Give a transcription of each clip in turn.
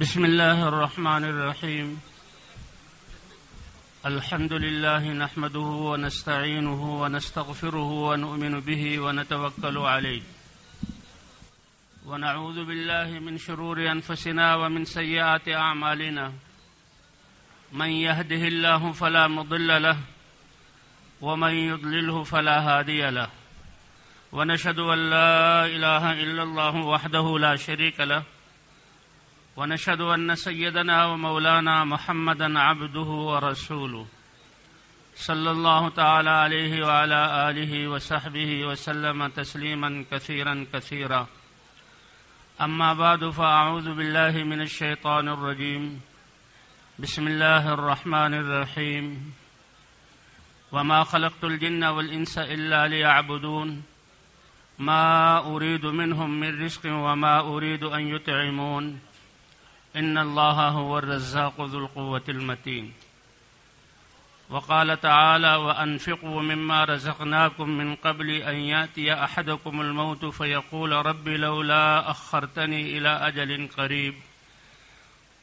بسم الله الرحمن الرحيم. الحمد لله نحمده ونستعينه ونستغفره ونؤمن به ونتوكل عليه. ونعوذ بالله من شرور أنفسنا ومن سيئات أعمالنا. من يهده الله فلا مضل له ومن يضلله فلا هادي له. ونشهد أن لا إله إلا الله وحده لا شريك له. ونشهد أن سيدنا ومولانا محمدا عبده ورسوله. صلى الله تعالى عليه وعلى آله وصحبه وسلم تسليما كثيرا كثيرا. أما بعد فأعوذ بالله من الشيطان الرجيم. بسم الله الرحمن الرحيم. وما خلقت الجن والإنس إلا ليعبدون. ما أريد منهم من رزق وما أريد أن يطعمون. إن الله هو الرزاق ذو القوة المتين. وقال تعالى وأنفقوا مما رزقناكم من قبل أن يأتي أحدكم الموت فيقول رب لولا أخرتني إلى أجل قريب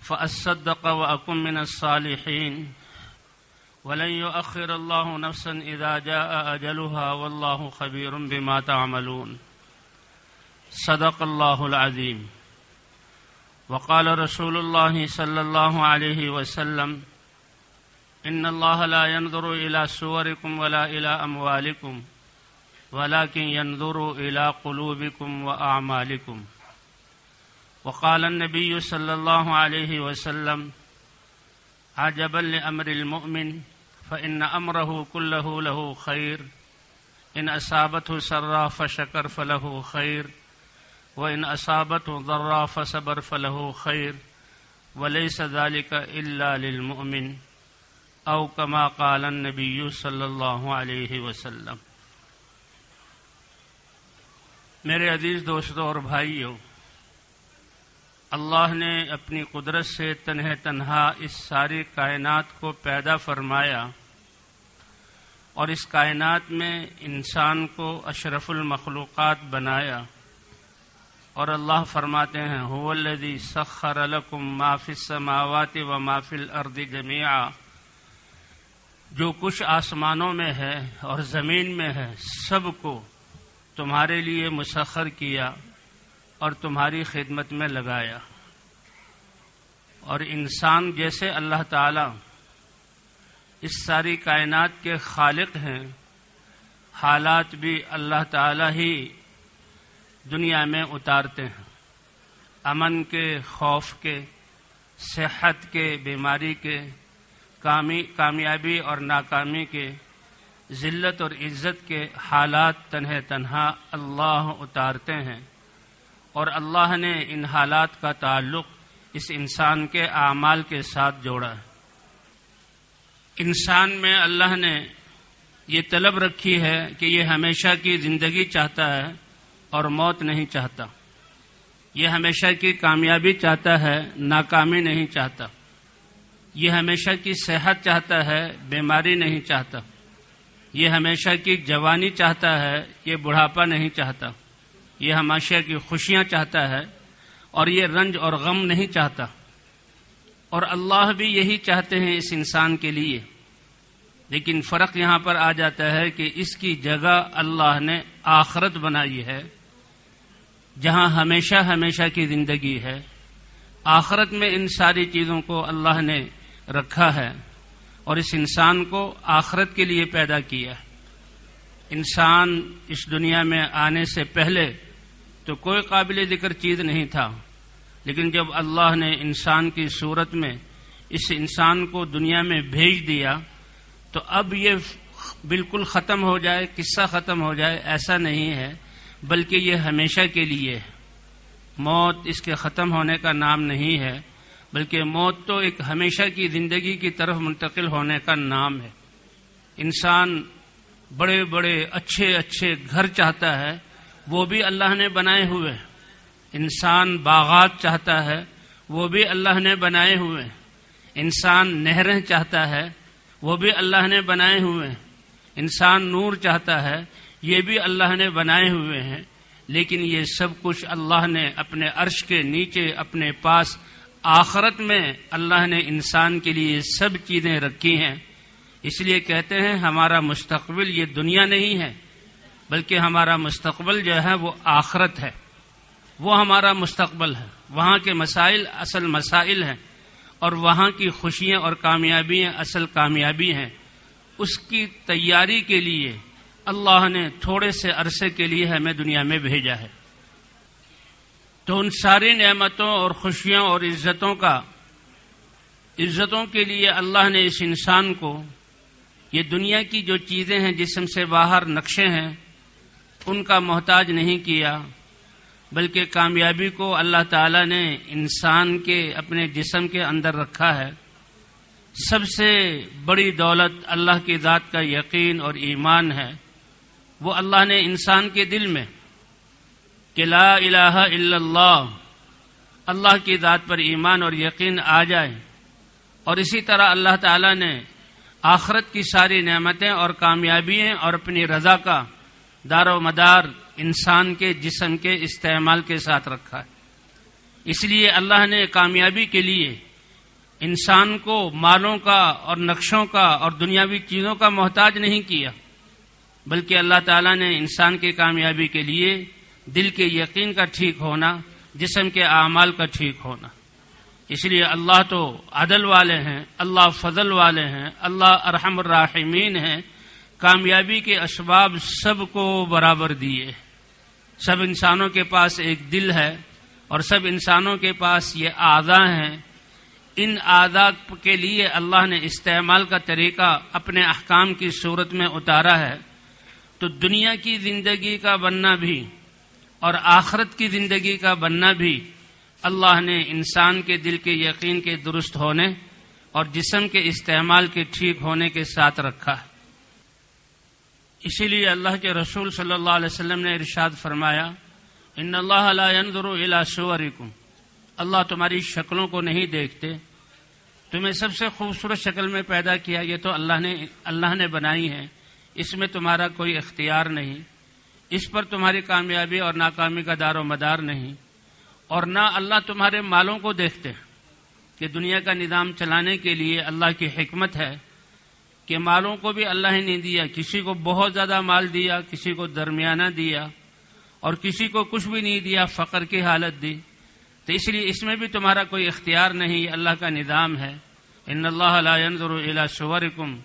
فأصدق وأكن من الصالحين. ولن يؤخر الله نفسا إذا جاء أجلها والله خبير بما تعملون. صدق الله العظيم. وقال رسول الله صلى الله عليه وسلم، ان الله لا ينظر الى صوركم ولا الى اموالكم ولكن ينظر الى قلوبكم واعمالكم وقال النبي صلى الله عليه وسلم، عجبا لامر المؤمن، فان امره كله له خير ان اصابته سرا فشكر فله خير وإن أصابته ضرا فصبر فله خير وليس ذلك إلا للمؤمن أو كما قال النبي صلى الله عليه وسلم۔ میرے عزیز دوستوں اور بھائیوں اللہ نے اپنی قدرت سے تنہ تنہا اس ساری کائنات کو پیدا فرمایا اور اس کائنات میں انسان کو اشرف المخلوقات بنایا۔ اور اللہ فرماتے ہیں، هو الذي سخر لكم ما في السماوات وما في الارض جميعا جو کچھ آسمانوں میں ہے اور زمین میں ہے، سب کو تمہارے لیے مسخر کیا اور تمہاری خدمت میں لگایا۔ اور انسان جیسے اللہ تعالی اس ساری کائنات کے خالق ہیں، حالات بھی اللہ تعالی ہی دنیا میں اتارتے ہیں۔ امن کے، خوف کے، صحت کے، بیماری کے کامیابی اور ناکامی کے، ذلت اور عزت کے حالات تنہ تنہا اللہ اتارتے ہیں۔ اور اللہ نے ان حالات کا تعلق اس انسان کے اعمال کے ساتھ جوڑا ہے۔ انسان میں اللہ نے یہ طلب رکھی ہے کہ یہ ہمیشہ کی زندگی چاہتا ہے اور موت نہیں چاہتا۔ یہ ہمیشہ کی کامیابی چاہتا ہے، ناکامی نہیں چاہتا۔ یہ ہمیشہ کی صحت چاہتا ہے، بیماری نہیں چاہتا۔ یہ ہمیشہ کی جوانی چاہتا ہے، یہ بڑھاپا نہیں چاہتا۔ یہ ہمیشہ کی خوشیاں چاہتا ہے اور یہ رنج اور غم نہیں چاہتا۔ اور اللہ بھی یہی چاہتے ہیں اس انسان کے لیے۔ لیکن فرق یہاں پر آ جاتا ہے کہ اس کی جگہ اللہ نے آخرت بنائی ہے۔ جہاں ہمیشہ ہمیشہ کی زندگی ہے، آخرت میں ان ساری چیزوں کو اللہ نے رکھا ہے اور اس انسان کو آخرت کے لیے پیدا کیا انسان اس دنیا میں آنے سے پہلے تو کوئی قابل ذکر چیز نہیں تھا، لیکن جب اللہ نے انسان کی صورت میں اس انسان کو دنیا میں بھیج دیا، تو اب یہ بالکل ختم ہو جائے، قصہ ختم ہو جائے، ایسا نہیں ہے۔ بلکہ یہ ہمیشہ کے لیے ہے۔ موت اس کے ختم ہونے کا نام نہیں ہے، بلکہ موت تو ایک ہمیشہ کی زندگی کی طرف منتقل ہونے کا نام ہے۔ انسان بڑے بڑے اچھے اچھے گھر چاہتا ہے، وہ بھی اللہ نے بنائے ہوئے۔ انسان باغات چاہتا ہے، وہ بھی اللہ نے بنائے ہوئے۔ انسان نہریں چاہتا ہے، وہ بھی اللہ نے بنائے ہوئے۔ انسان نور چاہتا ہے یہ بھی اللہ نے بنائے ہوئے ہیں، لیکن یہ سب کچھ اللہ نے اپنے عرش کے نیچے، اپنے پاس آخرت میں اللہ نے انسان کے لیے سب چیزیں رکھی ہیں۔ اس لیے کہتے ہیں، ہمارا مستقبل یہ دنیا نہیں ہے، بلکہ ہمارا مستقبل جو ہے وہ آخرت ہے۔ وہ ہمارا مستقبل ہے۔ وہاں کے مسائل اصل مسائل ہیں اور وہاں کی خوشیاں اور کامیابیاں اصل کامیابی ہیں۔ اس کی تیاری کے لیے اللہ نے تھوڑے سے عرصے کے لیے ہمیں دنیا میں بھیجا ہے۔ تو ان ساری نعمتوں اور خوشیوں اور عزتوں کا، عزتوں کے لیے اللہ نے اس انسان کو، یہ دنیا کی جو چیزیں ہیں، جسم سے باہر نقشے ہیں، ان کا محتاج نہیں کیا، بلکہ کامیابی کو اللہ تعالی نے انسان کے، اپنے جسم کے اندر رکھا ہے۔ سب سے بڑی دولت اللہ کی ذات کا یقین اور ایمان ہے۔ وہ اللہ نے انسان کے دل میں کہ لا الہ الا اللہ اللہ کی ذات پر ایمان اور یقین آ جائے۔ اور اسی طرح اللہ تعالی نے آخرت کی ساری نعمتیں اور کامیابیاں اور اپنی رضا کا دار و مدار انسان کے جسم کے استعمال کے ساتھ رکھا ہے۔ اس لیے اللہ نے کامیابی کے لیے انسان کو مالوں کا اور نقشوں کا اور دنیاوی چیزوں کا محتاج نہیں کیا۔ بلکہ اللہ تعالیٰ نے انسان کی کامیابی کے لیے دل کے یقین کا ٹھیک ہونا، جسم کے اعمال کا ٹھیک ہونا۔ اس لیے اللہ تو عدل والے ہیں، اللہ فضل والے ہیں، اللہ ارحم الراحمین ہیں۔ کامیابی کے اسباب سب کو برابر دیے۔ سب انسانوں کے پاس ایک دل ہے اور سب انسانوں کے پاس یہ اعضا ہیں۔ ان اعضا کے لیے اللہ نے استعمال کا طریقہ اپنے احکام کی صورت میں اتارا ہے۔ تو دنیا کی زندگی کا بننا بھی اور آخرت کی زندگی کا بننا بھی اللہ نے انسان کے دل کے یقین کے درست ہونے اور جسم کے استعمال کے ٹھیک ہونے کے ساتھ رکھا ہے۔ اسی لیے اللہ کے رسول صلی اللہ علیہ وسلم نے ارشاد فرمایا، ان اللہ علیہ صورکم۔ اللہ تمہاری شکلوں کو نہیں دیکھتے۔ تمہیں سب سے خوبصورت شکل میں پیدا کیا یہ تو اللہ نے اللہ نے بنائی ہے۔ اس میں تمہارا کوئی اختیار نہیں، اس پر تمہاری کامیابی اور ناکامی کا دار و مدار نہیں، اور نہ اللہ تمہارے مالوں کو دیکھتے کہ دنیا کا نظام چلانے کے لیے اللہ کی حکمت ہے کہ مالوں کو بھی اللہ نے نہیں دیا، کسی کو بہت زیادہ مال دیا، کسی کو درمیانہ دیا، اور کسی کو کچھ بھی نہیں دیا، فقر کی حالت دی۔ تو اس لیے اس میں بھی تمہارا کوئی اختیار نہیں، اللہ کا نظام ہے۔ ان اللہ لا ينظر الى صورکم۔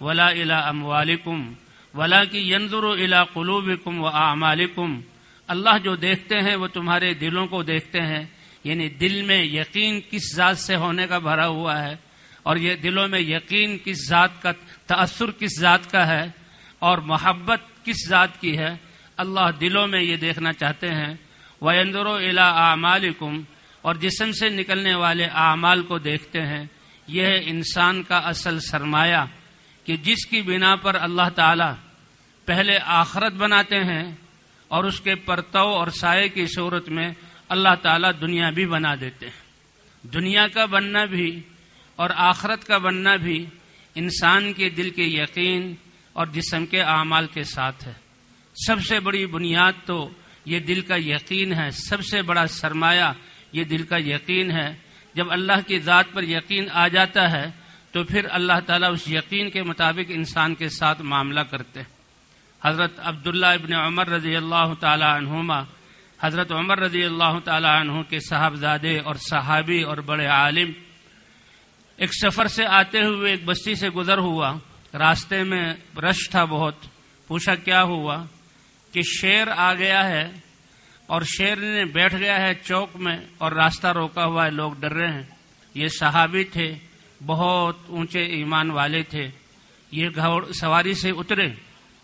ولا الى اموالکم ولا کی ينظر الى قلوبکم و اعمالکم۔ اللہ جو دیکھتے ہیں وہ تمہارے دلوں کو دیکھتے ہیں۔ یعنی دل میں یقین کس ذات سے ہونے کا بھرا ہوا ہے، اور یہ دلوں میں یقین کس ذات کا، تأثر کس ذات کا ہے، اور محبت کس ذات کی ہے۔ اللہ دلوں میں یہ دیکھنا چاہتے ہیں۔ وہ اندر و الا اعمالکم اور جسم سے نکلنے والے اعمال کو دیکھتے ہیں۔ یہ انسان کا اصل سرمایہ۔ کہ جس کی بنا پر اللہ تعالی پہلے آخرت بناتے ہیں اور اس کے پرتو اور سائے کی صورت میں اللہ تعالیٰ دنیا بھی بنا دیتے ہیں۔ دنیا کا بننا بھی اور آخرت کا بننا بھی انسان کے دل کے یقین اور جسم کے اعمال کے ساتھ ہے۔ سب سے بڑی بنیاد تو یہ دل کا یقین ہے۔ سب سے بڑا سرمایہ یہ دل کا یقین ہے۔ جب اللہ کی ذات پر یقین آ جاتا ہے تو پھر اللہ تعالیٰ اس یقین کے مطابق انسان کے ساتھ معاملہ کرتے ہیں۔ حضرت عبداللہ ابن عمر رضی اللہ تعالی عنہما، حضرت عمر رضی اللہ تعالی عنہ کے صاحبزادے اور صحابی اور بڑے عالم، ایک سفر سے آتے ہوئے ایک بستی سے گزر ہوا۔ راستے میں رش تھا بہت، پوچھا کیا ہوا کہ شیر آ گیا ہے اور شیر نے بیٹھ گیا ہے چوک میں اور راستہ روکا ہوا ہے، لوگ ڈر رہے ہیں۔ یہ صحابی تھے۔ بہت اونچے ایمان والے تھے۔ یہ گھوڑ سواری سے اترے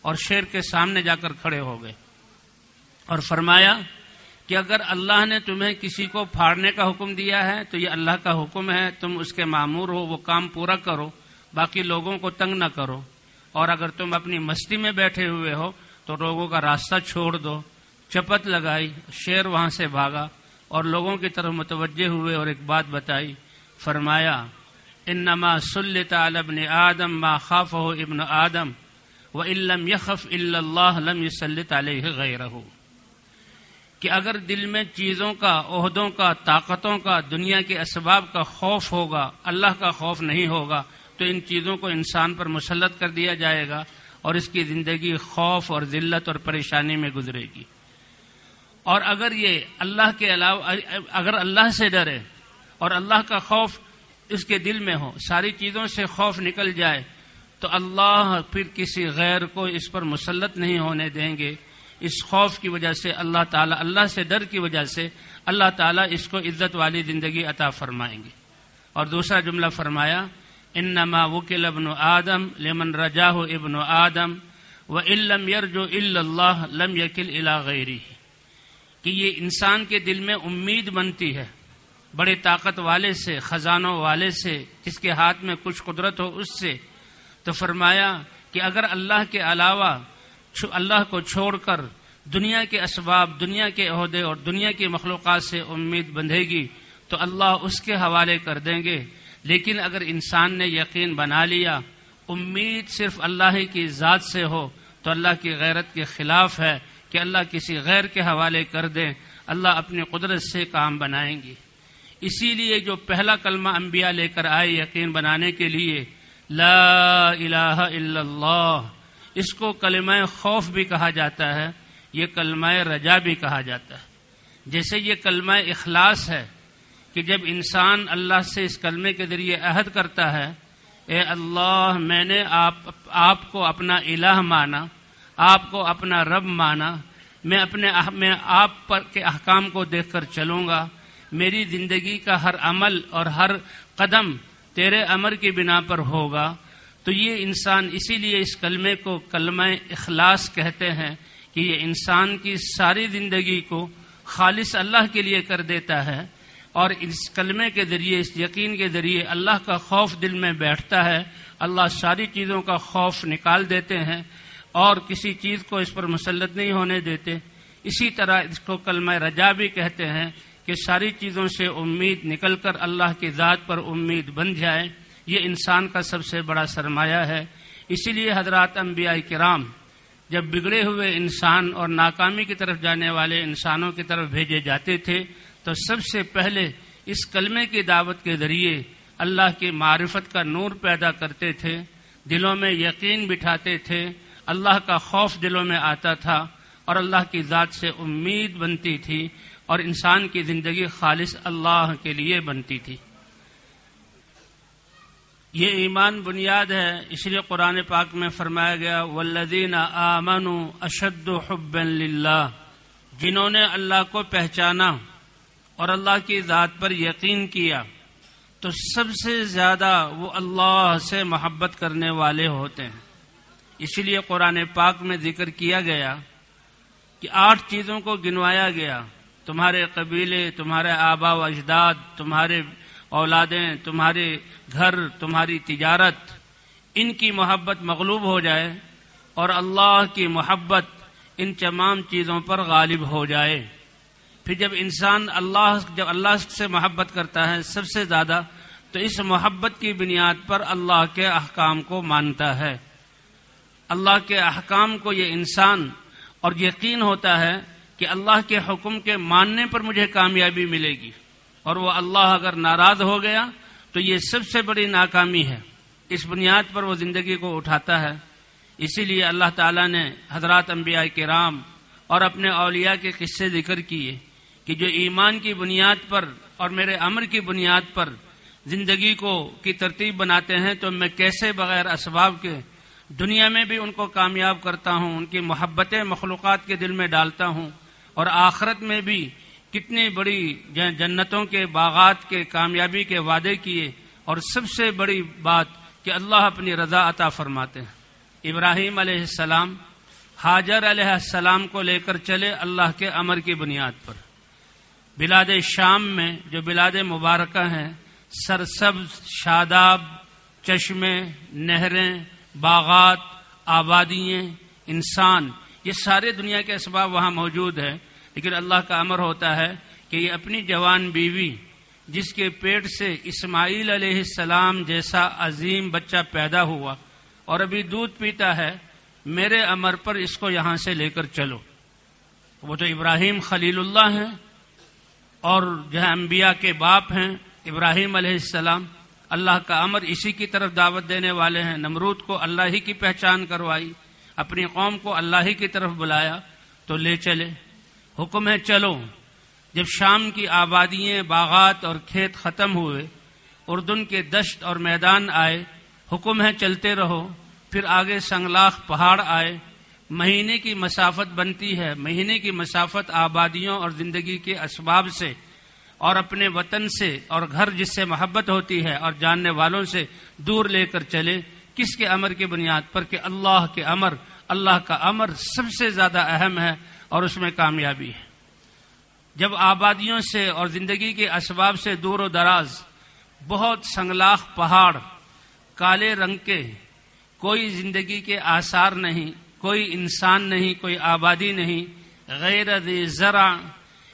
اور شیر کے سامنے جا کر کھڑے ہو گئے اور فرمایا کہ اگر اللہ نے تمہیں کسی کو پھاڑنے کا حکم دیا ہے تو یہ اللہ کا حکم ہے، تم اس کے معمور ہو، وہ کام پورا کرو، باقی لوگوں کو تنگ نہ کرو۔ اور اگر تم اپنی مستی میں بیٹھے ہوئے ہو تو لوگوں کا راستہ چھوڑ دو۔ چپت لگائی، شیر وہاں سے بھاگا اور لوگوں کی طرف متوجہ ہوئے اور ایک بات بتائی۔ فرمایا انما سلط علی ابن آدم ما خاف ہو ابن آدم و علم یخف اللہ لم یسلط علیہ غیرہ۔ کہ اگر دل میں چیزوں کا، عہدوں کا، طاقتوں کا، دنیا کے اسباب کا خوف ہوگا، اللہ کا خوف نہیں ہوگا، تو ان چیزوں کو انسان پر مسلط کر دیا جائے گا اور اس کی زندگی خوف اور ذلت اور پریشانی میں گزرے گی۔ اور اگر یہ اللہ کے علاوہ، اگر اللہ سے ڈرے اور اللہ کا خوف اس کے دل میں ہو، ساری چیزوں سے خوف نکل جائے، تو اللہ پھر کسی غیر کو اس پر مسلط نہیں ہونے دیں گے۔ اس خوف کی وجہ سے، اللہ تعالیٰ، اللہ سے ڈر کی وجہ سے اللہ تعالیٰ اس کو عزت والی زندگی عطا فرمائیں گے۔ اور دوسرا جملہ فرمایا، انما وکل ابن آدم لمن رجا ابن آدم و علم یر جو اللہ لم یقل الا غیری کہ یہ انسان کے دل میں امید بنتی ہے۔ بڑے طاقت والے سے، خزانوں والے سے، جس کے ہاتھ میں کچھ قدرت ہو اس سے۔ تو فرمایا کہ اگر اللہ کے علاوہ اللہ کو چھوڑ کر دنیا کے اسباب، دنیا کے عہدے اور دنیا کی مخلوقات سے امید بندھے گی، تو اللہ اس کے حوالے کر دیں گے۔ لیکن اگر انسان نے یقین بنا لیا، امید صرف اللہ کی ذات سے ہو، تو اللہ کی غیرت کے خلاف ہے کہ اللہ کسی غیر کے حوالے کر دیں۔ اللہ اپنی قدرت سے کام بنائیں گی۔ اسی لیے جو پہلا کلمہ انبیاء لے کر آئے یقین بنانے کے لیے لا الہ الا اللہ، اس کو کلمہ خوف بھی کہا جاتا ہے، یہ کلمہ رجا بھی کہا جاتا ہے۔ جیسے یہ کلمہ اخلاص ہے کہ جب انسان اللہ سے اس کلمے کے ذریعے عہد کرتا ہے، اے اللہ، میں نے آپ آپ کو اپنا الہ مانا، آپ کو اپنا رب مانا، میں اپنے، میں آپ پر کے احکام کو دیکھ کر چلوں گا میری زندگی کا ہر عمل اور ہر قدم تیرے امر کی بنا پر ہوگا۔ تو یہ انسان اسی لیے اس کلمے کو کلمہ اخلاص کہتے ہیں کہ یہ انسان کی ساری زندگی کو خالص اللہ کے لیے کر دیتا ہے اور اس کلمے کے ذریعے، اس یقین کے ذریعے اللہ کا خوف دل میں بیٹھتا ہے۔ اللہ ساری چیزوں کا خوف نکال دیتے ہیں اور کسی چیز کو اس پر مسلط نہیں ہونے دیتے۔ اسی طرح اس کو کلمہ رجا بھی کہتے ہیں۔ کہ ساری چیزوں سے امید نکل کر اللہ کی ذات پر امید بن جائے، یہ انسان کا سب سے بڑا سرمایہ ہے۔ اسی لیے حضرات انبیاء کرام، جب بگڑے ہوئے انسان اور ناکامی کی طرف جانے والے انسانوں کی طرف بھیجے جاتے تھے، تو سب سے پہلے اس کلمے کی دعوت کے ذریعے اللہ کی معرفت کا نور پیدا کرتے تھے، دلوں میں یقین بٹھاتے تھے۔ اللہ کا خوف دلوں میں آتا تھا اور اللہ کی ذات سے امید بنتی تھی۔ اور انسان کی زندگی خالص اللہ کے لیے بنتی تھی۔ یہ ایمان بنیاد ہے، اس لیے قرآن پاک میں فرمایا گیا ولدین آمن اشد حب للہ جنہوں نے اللہ کو پہچانا اور اللہ کی ذات پر یقین کیا، تو سب سے زیادہ وہ اللہ سے محبت کرنے والے ہوتے ہیں۔ اسی لیے قرآن پاک میں ذکر کیا گیا کہ آٹھ چیزوں کو گنوایا گیا۔ تمہارے قبیلے، تمہارے آبا و اجداد، تمہارے اولادیں، تمہارے گھر، تمہاری تجارت، ان کی محبت مغلوب ہو جائے اور اللہ کی محبت ان تمام چیزوں پر غالب ہو جائے۔ پھر جب انسان اللہ، جب اللہ سے محبت کرتا ہے سب سے زیادہ، تو اس محبت کی بنیاد پر اللہ کے احکام کو مانتا ہے۔ اللہ کے احکام کو یہ انسان اور یقین ہوتا ہے کہ اللہ کے حکم کے ماننے پر مجھے کامیابی ملے گی اور وہ اللہ اگر ناراض ہو گیا تو یہ سب سے بڑی ناکامی ہے۔ اس بنیاد پر وہ زندگی کو اٹھاتا ہے۔ اسی لیے اللہ تعالیٰ نے حضرات انبیاء کے رام اور اپنے اولیاء کے قصے ذکر کیے کہ جو ایمان کی بنیاد پر اور میرے امر کی بنیاد پر زندگی کو کی ترتیب بناتے ہیں تو میں کیسے بغیر اسباب کے دنیا میں بھی ان کو کامیاب کرتا ہوں، ان کی محبتیں مخلوقات کے دل میں ڈالتا ہوں۔ اور آخرت میں بھی کتنی بڑی جنتوں کے باغات کے کامیابی کے وعدے کیے اور سب سے بڑی بات کہ اللہ اپنی رضا عطا فرماتے ہیں۔ ابراہیم علیہ السلام، حاجر علیہ السلام کو لے کر چلے اللہ کے امر کی بنیاد پر۔ بلاد شام میں جو بلاد مبارکہ ہیں، سرسبز، شاداب، چشمے، نہریں، باغات، آبادیاں، انسان یہ سارے دنیا کے اسباب وہاں موجود ہیں، لیکن اللہ کا امر ہوتا ہے کہ یہ اپنی جوان بیوی، جس کے پیٹ سے اسماعیل علیہ السلام جیسا عظیم بچہ پیدا ہوا اور ابھی دودھ پیتا ہے، میرے امر پر اس کو یہاں سے لے کر چلو۔ وہ تو ابراہیم خلیل اللہ ہیں اور جو ہے انبیاء کے باپ ہیں ابراہیم علیہ السلام، اللہ کا امر اسی کی طرف دعوت دینے والے ہیں۔ نمرود کو اللہ ہی کی پہچان کروائی۔ اپنی قوم کو اللہ ہی کی طرف بلایا تو لے چلے۔ حکم ہے چلو۔ جب شام کی آبادیاں باغات اور کھیت ختم ہوئے، اردن کے دشت اور میدان آئے۔ حکم ہے چلتے رہو۔ پھر آگے سنگلاخ پہاڑ آئے۔ مہینے کی مسافت بنتی ہے۔ مہینے کی مسافت آبادیوں اور زندگی کے اسباب سے اور اپنے وطن سے اور گھر جس سے محبت ہوتی ہے اور جاننے والوں سے دور لے کر چلے۔ کس کے امر کی بنیاد پر کہ اللہ کے امر، اللہ کا امر سب سے زیادہ اہم ہے اور اس میں کامیابی ہے۔ جب آبادیوں سے اور زندگی کے اسباب سے دور و دراز، بہت سنگلاخ پہاڑ، کالے رنگ کے، کوئی زندگی کے آثار نہیں، کوئی انسان نہیں، کوئی آبادی نہیں، غیر ذرا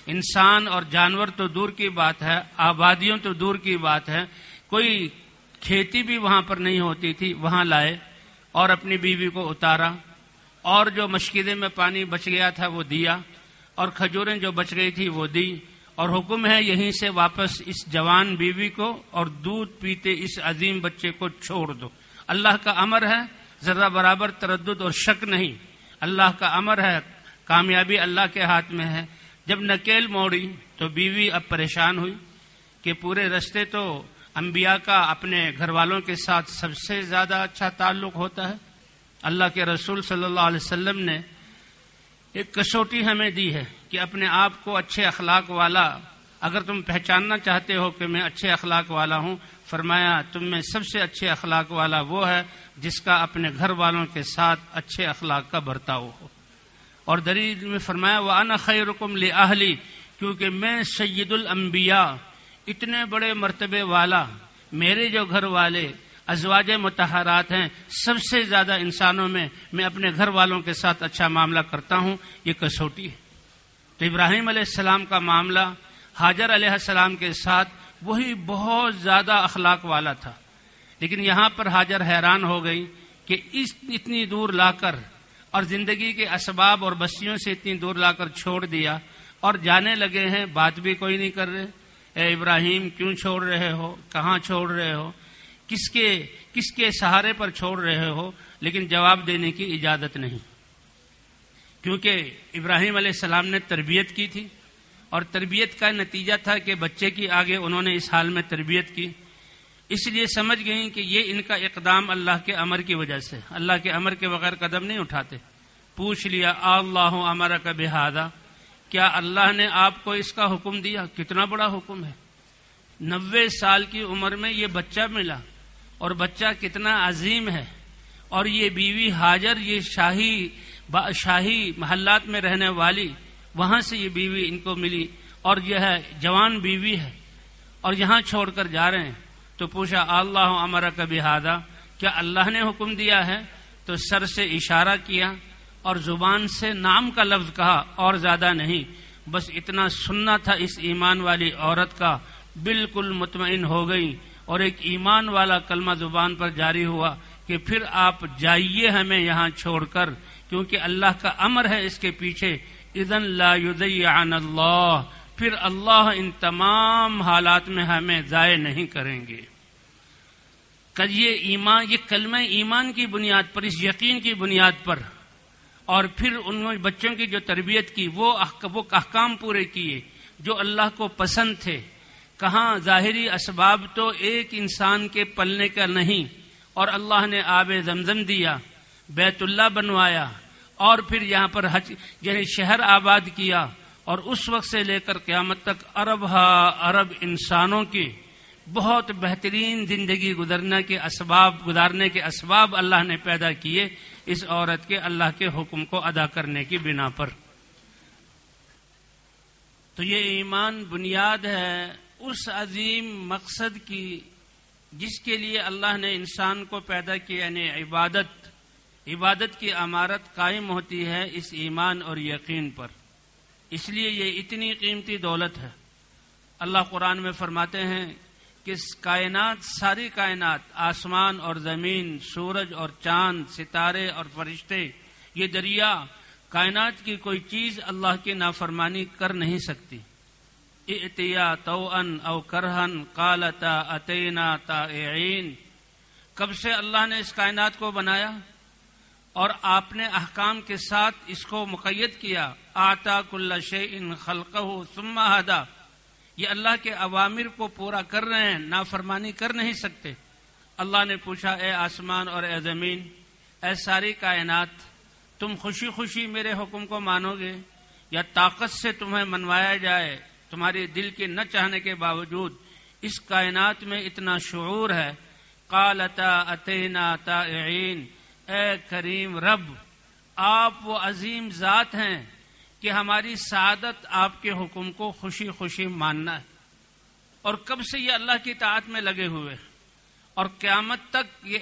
انسان اور جانور تو دور کی بات ہے، آبادیوں تو دور کی بات ہے، کوئی کھیتی بھی وہاں پر نہیں ہوتی تھی، وہاں لائے اور اپنی بیوی کو اتارا اور جو مشکلے میں پانی بچ گیا تھا وہ دیا اور کھجوریں جو بچ گئی تھی وہ دی اور حکم ہے یہیں سے واپس اس جوان بیوی کو اور دودھ پیتے اس عظیم بچے کو چھوڑ دو۔ اللہ کا امر ہے ذرا برابر تردد اور شک نہیں۔ اللہ کا امر ہے، کامیابی اللہ کے ہاتھ میں ہے۔ جب نکیل موڑی تو بیوی اب پریشان ہوئی کہ پورے رستے تو انبیاء کا اپنے گھر والوں کے ساتھ سب سے زیادہ اچھا تعلق ہوتا ہے۔ اللہ کے رسول صلی اللہ علیہ وسلم نے ایک کسوٹی ہمیں دی ہے کہ اپنے آپ کو اچھے اخلاق والا، اگر تم پہچاننا چاہتے ہو کہ میں اچھے اخلاق والا ہوں، فرمایا تم میں سب سے اچھے اخلاق والا وہ ہے جس کا اپنے گھر والوں کے ساتھ اچھے اخلاق کا برتاؤ ہو۔ اور دلیل میں فرمایا وہ ان خیرکم لی کیونکہ میں سید الانبیاء اتنے بڑے مرتبے والا میرے جو گھر والے ازواج متحرات ہیں، سب سے زیادہ انسانوں میں میں اپنے گھر والوں کے ساتھ اچھا معاملہ کرتا ہوں، یہ کسوٹی ہے۔ تو ابراہیم علیہ السلام کا معاملہ، حاجر علیہ السلام کے ساتھ وہی بہت زیادہ اخلاق والا تھا۔ لیکن یہاں پر حاجر حیران ہو گئی کہ اس اتنی دور لا کر اور زندگی کے اسباب اور بستیوں سے اتنی دور لا کر چھوڑ دیا اور جانے لگے ہیں، بات بھی کوئی نہیں کر رہے۔ اے ابراہیم، کیوں چھوڑ رہے ہو؟ کہاں چھوڑ رہے ہو؟ کس کے کس کے سہارے پر چھوڑ رہے ہو؟ لیکن جواب دینے کی اجازت نہیں۔ کیونکہ ابراہیم علیہ السلام نے تربیت کی تھی اور تربیت کا نتیجہ تھا کہ بچے کی آگے انہوں نے اس حال میں تربیت کی۔ اس لیے سمجھ گئیں کہ یہ ان کا اقدام اللہ کے امر کی وجہ سے، اللہ کے امر کے بغیر قدم نہیں اٹھاتے۔ پوچھ لیا اللہ امر کا بحادہ کیا اللہ نے آپ کو اس کا حکم دیا؟ کتنا بڑا حکم ہے۔ نوے سال کی عمر میں یہ بچہ ملا اور بچہ کتنا عظیم ہے۔ اور یہ بیوی حاجر، یہ شاہی شاہی محلات میں رہنے والی، وہاں سے یہ بیوی ان کو ملی اور یہ ہے جوان بیوی ہے۔ اور یہاں چھوڑ کر جا رہے ہیں۔ تو پوچھا، اللہ عمر کبھی ہادہ کیا اللہ نے حکم دیا ہے؟ تو سر سے اشارہ کیا۔ اور زبان سے نام کا لفظ کہا اور زیادہ نہیں۔ بس اتنا سننا تھا اس ایمان والی عورت کا۔ بالکل مطمئن ہو گئی اور ایک ایمان والا کلمہ زبان پر جاری ہوا کہ پھر آپ جائیے ہمیں یہاں چھوڑ کر، کیونکہ اللہ کا امر ہے اس کے پیچھے۔ ادن لا یضیعن اللہ۔ پھر اللہ ان تمام حالات میں ہمیں ضائع نہیں کریں گے۔ یہ ایمان، یہ کلمہ ایمان کی بنیاد پر، اس یقین کی بنیاد پر۔ اور پھر ان بچوں کی جو تربیت کی، وہ وہ احکام پورے کیے جو اللہ کو پسند تھے۔ کہاں ظاہری اسباب تو ایک انسان کے پلنے کا نہیں، اور اللہ نے آب زمزم دیا، بیت اللہ بنوایا، اور پھر یہاں پر حج یعنی شہر آباد کیا۔ اور اس وقت سے لے کر قیامت تک ارب ہا ارب انسانوں کی بہت بہترین زندگی گزرنے کے اسباب، گزارنے کے اسباب اللہ نے پیدا کیے۔ اس عورت کے اللہ کے حکم کو ادا کرنے کی بنا پر۔ تو یہ ایمان بنیاد ہے اس عظیم مقصد کی جس کے لیے اللہ نے انسان کو پیدا کیا یعنی عبادت عبادت کی عمارت قائم ہوتی ہے اس ایمان اور یقین پر۔ اس لیے یہ اتنی قیمتی دولت ہے۔ اللہ قرآن میں فرماتے ہیں کہ کائنات، ساری کائنات، آسمان اور زمین، سورج اور چاند، ستارے اور فرشتے، یہ دریا، کائنات کی کوئی چیز اللہ کی نافرمانی کر نہیں سکتی۔ اتیا تو ان او کرہن کالتا اتینا تا کب سے اللہ نے اس کائنات کو بنایا؟ اور آپ نے احکام کے ساتھ اس کو مقید کیا۔ آتا کل ان خلق سما ہدا۔ یہ اللہ کے عوامر کو پورا کر رہے ہیں، نافرمانی کر نہیں سکتے۔ اللہ نے پوچھا، اے آسمان اور اے زمین، اے ساری کائنات، تم خوشی خوشی میرے حکم کو مانو گے یا طاقت سے تمہیں منوایا جائے؟ تمہاری دل کے نہ چاہنے کے باوجود اس کائنات میں اتنا شعور ہے۔ قالتا اتینا تائعین، اے کریم رب، آپ وہ عظیم ذات ہیں۔ کہ ہماری سعادت آپ کے حکم کو خوشی خوشی ماننا ہے۔ اور کب سے یہ اللہ کی طاعت میں لگے ہوئے اور قیامت تک یہ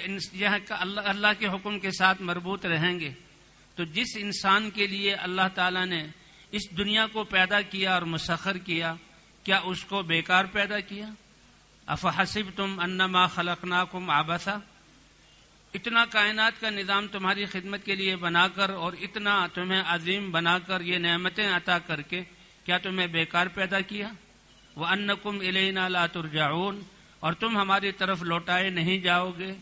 اللہ کے حکم کے ساتھ مربوط رہیں گے۔ تو جس انسان کے لیے اللہ تعالی نے اس دنیا کو پیدا کیا اور مسخر کیا کیا اس کو بیکار پیدا کیا؟ افحسب تم انما خلقنا کم آبسا اتنا کائنات کا نظام تمہاری خدمت کے لیے بنا کر اور اتنا تمہیں عظیم بنا کر یہ نعمتیں عطا کر کے کیا تمہیں بیکار پیدا کیا؟ وہ ان کم علینا لاترجاون اور تم ہماری طرف لوٹائے نہیں جاؤ گے۔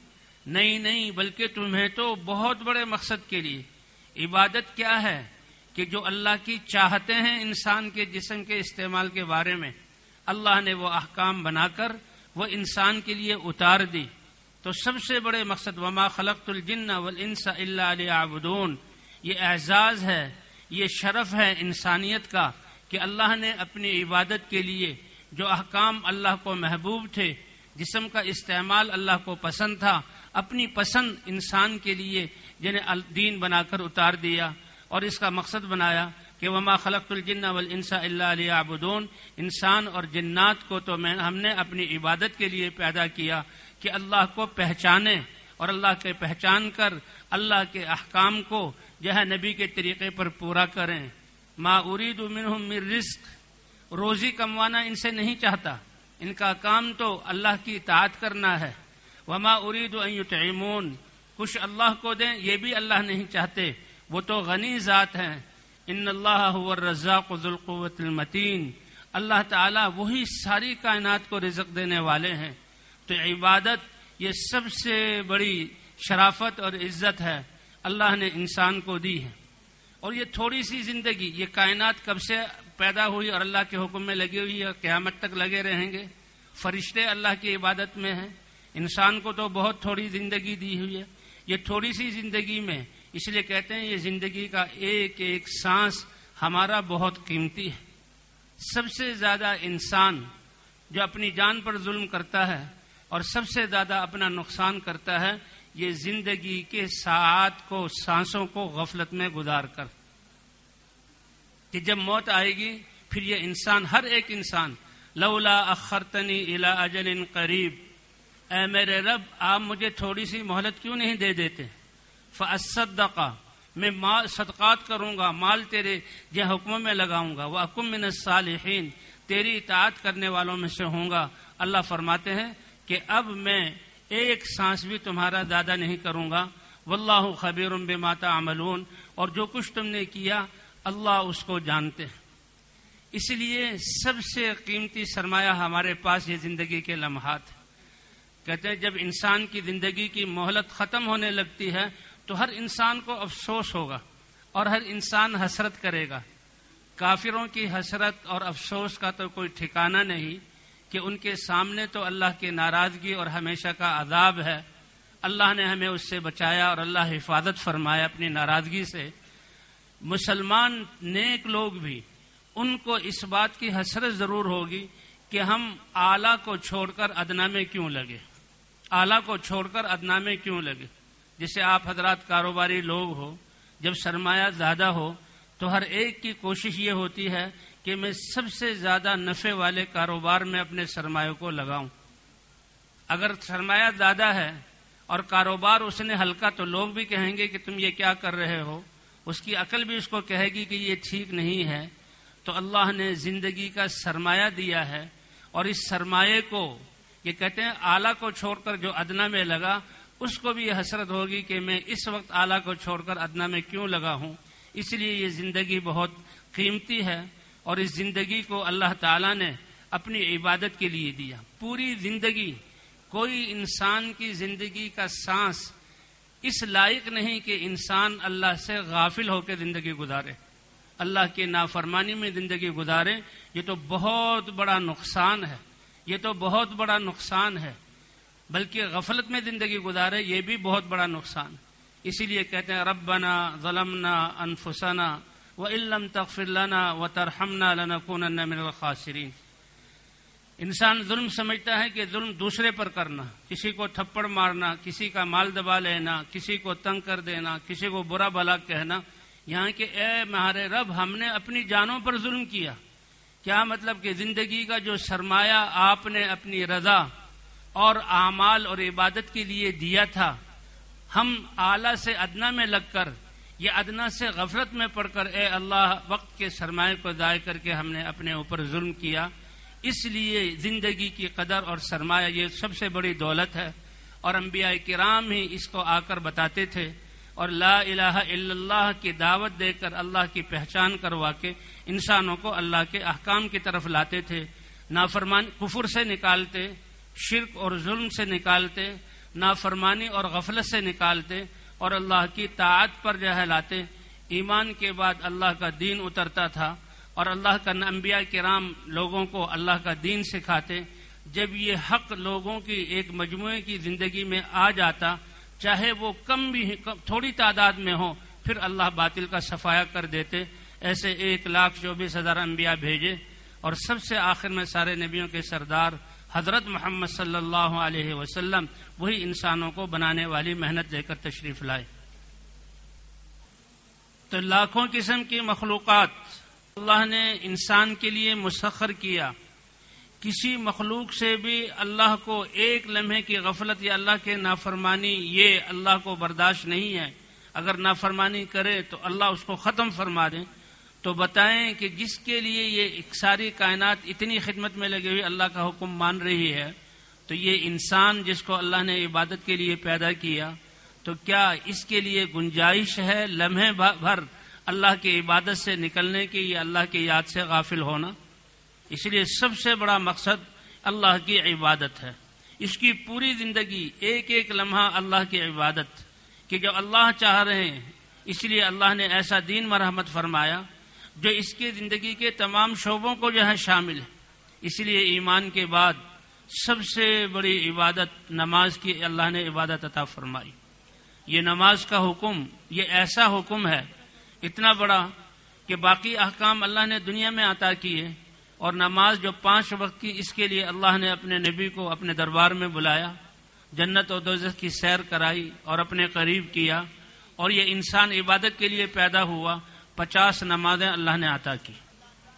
نہیں نہیں، بلکہ تمہیں تو بہت بڑے مقصد کے لیے۔ عبادت کیا ہے کہ جو اللہ کی چاہتے ہیں انسان کے جسم کے استعمال کے بارے میں، اللہ نے وہ احکام بنا کر وہ انسان کے لیے اتار دی۔ تو سب سے بڑے مقصد وما خلقت الجن والانس الا ليعبدون۔ یہ اعزاز ہے، یہ شرف ہے انسانیت کا کہ اللہ نے اپنی عبادت کے لیے جو احکام اللہ کو محبوب تھے، جسم کا استعمال اللہ کو پسند تھا، اپنی پسند انسان کے لیے جنہیں دین بنا کر اتار دیا اور اس کا مقصد بنایا کہ وما خلقت الجن والانس الا ليعبدون۔ انسان اور جنات کو تو میں ہم نے اپنی عبادت کے لیے پیدا کیا۔ کہ اللہ کو پہچانے اور اللہ کے پہچان کر اللہ کے احکام کو جو ہے نبی کے طریقے پر پورا کریں۔ ما ارید منہم من رزق۔ روزی کموانا ان سے نہیں چاہتا۔ ان کا کام تو اللہ کی اطاعت کرنا ہے۔ وما ارید ان یطعمون۔ کچھ اللہ کو دیں، یہ بھی اللہ نہیں چاہتے۔ وہ تو غنی ذات ہیں۔ ان اللہ هو الرزاق ذو القوت المتین اللہ تعالی وہی ساری کائنات کو رزق دینے والے ہیں۔ تو عبادت یہ سب سے بڑی شرافت اور عزت ہے۔ اللہ نے انسان کو دی ہے۔ اور یہ تھوڑی سی زندگی، یہ کائنات کب سے پیدا ہوئی اور اللہ کے حکم میں لگی ہوئی ہے، قیامت تک لگے رہیں گے۔ فرشتے اللہ کی عبادت میں ہیں۔ انسان کو تو بہت تھوڑی زندگی دی ہوئی ہے۔ یہ تھوڑی سی زندگی میں، اس لیے کہتے ہیں یہ زندگی کا ایک ایک سانس ہمارا بہت قیمتی ہے۔ سب سے زیادہ انسان جو اپنی جان پر ظلم کرتا ہے اور سب سے زیادہ اپنا نقصان کرتا ہے یہ زندگی کے ساعت کو، سانسوں کو غفلت میں گزار کر۔ کہ جب موت آئے گی، پھر یہ انسان، ہر ایک انسان، لولا اخرتنی الا اجل قریب۔ اے میرے رب، آپ مجھے تھوڑی سی مہلت کیوں نہیں دے دیتے؟ فصدقہ میں مال، صدقات کروں گا، مال تیرے جہ حکموں میں لگاؤں گا۔ وہ حکم من الصالحین، تیری اطاعت کرنے والوں میں سے ہوں گا۔ اللہ فرماتے ہیں کہ اب میں ایک سانس بھی تمہارا زیادہ نہیں کروں گا۔ واللہ خبیر بے ماتا عملون اور جو کچھ تم نے کیا، اللہ اس کو جانتے ہیں۔ اس لیے سب سے قیمتی سرمایہ ہمارے پاس یہ زندگی کے لمحات کہتے ہیں جب انسان کی زندگی کی مہلت ختم ہونے لگتی ہے، تو ہر انسان کو افسوس ہوگا اور ہر انسان حسرت کرے گا۔ کافروں کی حسرت اور افسوس کا تو کوئی ٹھکانہ نہیں کہ ان کے سامنے تو اللہ کی ناراضگی اور ہمیشہ کا عذاب ہے۔ اللہ نے ہمیں اس سے بچایا اور اللہ حفاظت فرمایا اپنی ناراضگی سے۔ مسلمان نیک لوگ بھی، ان کو اس بات کی حسرت ضرور ہوگی کہ ہم اعلی کو چھوڑ کر ادنا میں کیوں لگے۔ اعلی کو چھوڑ کر ادنا میں کیوں لگے؟ جسے آپ حضرات کاروباری لوگ ہو، جب سرمایہ زیادہ ہو تو ہر ایک کی کوشش یہ ہوتی ہے کہ میں سب سے زیادہ نفع والے کاروبار میں اپنے سرمایہ کو لگاؤں۔ اگر سرمایہ زیادہ ہے اور کاروبار اس نے ہلکا تو لوگ بھی کہیں گے کہ تم یہ کیا کر رہے ہو۔ اس کی عقل بھی اس کو کہے گی کہ یہ ٹھیک نہیں ہے۔ تو اللہ نے زندگی کا سرمایہ دیا ہے اور اس سرمایہ کو یہ کہتے ہیں اعلیٰ کو چھوڑ کر جو ادنا میں لگا، اس کو بھی یہ حسرت ہوگی کہ میں اس وقت اعلیٰ کو چھوڑ کر ادنا میں کیوں لگا ہوں۔ اس لیے یہ زندگی بہت قیمتی ہے۔ اور اس زندگی کو اللہ تعالیٰ نے اپنی عبادت کے لیے دیا۔ پوری زندگی، کوئی انسان کی زندگی کا سانس اس لائق نہیں کہ انسان اللہ سے غافل ہو کے زندگی گزارے۔ اللہ کی نافرمانی میں زندگی گزارے، یہ تو بہت بڑا نقصان ہے۔ یہ تو بہت بڑا نقصان ہے۔ بلکہ غفلت میں زندگی گزارے، یہ بھی بہت بڑا نقصان۔ اسی لیے کہتے ہیں، ربنا ظلمنا انفسنا و علم تغفر لنا و ترحمنا لنکونن من انسان ظلم سمجھتا ہے کہ ظلم دوسرے پر کرنا، کسی کو تھپڑ مارنا، کسی کا مال دبا لینا، کسی کو تنگ کر دینا، کسی کو برا بلا کہنا۔ یہاں کہ اے مہارے رب، ہم نے اپنی جانوں پر ظلم کیا۔ کیا مطلب کہ زندگی کا جو سرمایہ آپ نے اپنی رضا اور اعمال اور عبادت کے لیے دیا تھا، ہم اعلی سے ادنا میں لگ کر یا ادنا سے غفلت میں پڑھ کر اے اللہ وقت کے سرمایہ کو ضائع کر کے ہم نے اپنے اوپر ظلم کیا۔ اس لیے زندگی کی قدر اور سرمایہ یہ سب سے بڑی دولت ہے۔ اور انبیاء کرام ہی اس کو آ کر بتاتے تھے۔ اور لا الہ الا اللہ کی دعوت دے کر اللہ کی پہچان کروا کے انسانوں کو اللہ کے احکام کی طرف لاتے تھے۔ نافرمان کفر سے نکالتے، شرک اور ظلم سے نکالتے، نافرمانی اور غفلت سے نکالتے۔ اور اللہ کی طاعت پر جو ہے لاتے۔ ایمان کے بعد اللہ کا دین اترتا تھا اور اللہ کا انبیاء کرام لوگوں کو اللہ کا دین سکھاتے۔ جب یہ حق لوگوں کی ایک مجموعے کی زندگی میں آ جاتا، چاہے وہ کم بھی تھوڑی تعداد میں ہو پھر اللہ باطل کا صفایا کر دیتے۔ ایسے ایک لاکھ چوبیس ہزار انبیاء بھیجے۔ اور سب سے آخر میں سارے نبیوں کے سردار حضرت محمد صلی اللہ علیہ وسلم وہی انسانوں کو بنانے والی محنت لے کر تشریف لائے۔ تو لاکھوں قسم کی مخلوقات اللہ نے انسان کے لیے مسخر کیا۔ کسی مخلوق سے بھی اللہ کو ایک لمحے کی غفلت یا اللہ کے نافرمانی یہ اللہ کو برداشت نہیں ہے۔ اگر نافرمانی کرے تو اللہ اس کو ختم فرما دے۔ تو بتائیں کہ جس کے لیے یہ ساری کائنات اتنی خدمت میں لگی ہوئی اللہ کا حکم مان رہی ہے، تو یہ انسان جس کو اللہ نے عبادت کے لیے پیدا کیا، تو کیا اس کے لیے گنجائش ہے، لمحے بھر اللہ کی عبادت سے نکلنے کی، یا اللہ کی یاد سے غافل ہونا؟ اس لیے سب سے بڑا مقصد اللہ کی عبادت ہے۔ اس کی پوری زندگی ایک ایک لمحہ اللہ کی عبادت، کہ جو اللہ چاہ رہے ہیں، اس لیے اللہ نے ایسا دین مرحمت فرمایا۔ جو اس کی زندگی کے تمام شعبوں کو جو ہے شامل ہے۔ اس لیے ایمان کے بعد سب سے بڑی عبادت نماز کی اللہ نے عبادت عطا فرمائی۔ یہ نماز کا حکم، یہ ایسا حکم ہے، اتنا بڑا کہ باقی احکام اللہ نے دنیا میں عطا کیے اور نماز جو پانچ وقت کی اس کے لیے اللہ نے اپنے نبی کو اپنے دربار میں بلایا، جنت و دوزخ کی سیر کرائی اور اپنے قریب کیا اور یہ انسان عبادت کے لیے پیدا ہوا۔ پچاس نمازیں اللہ نے عطا کی۔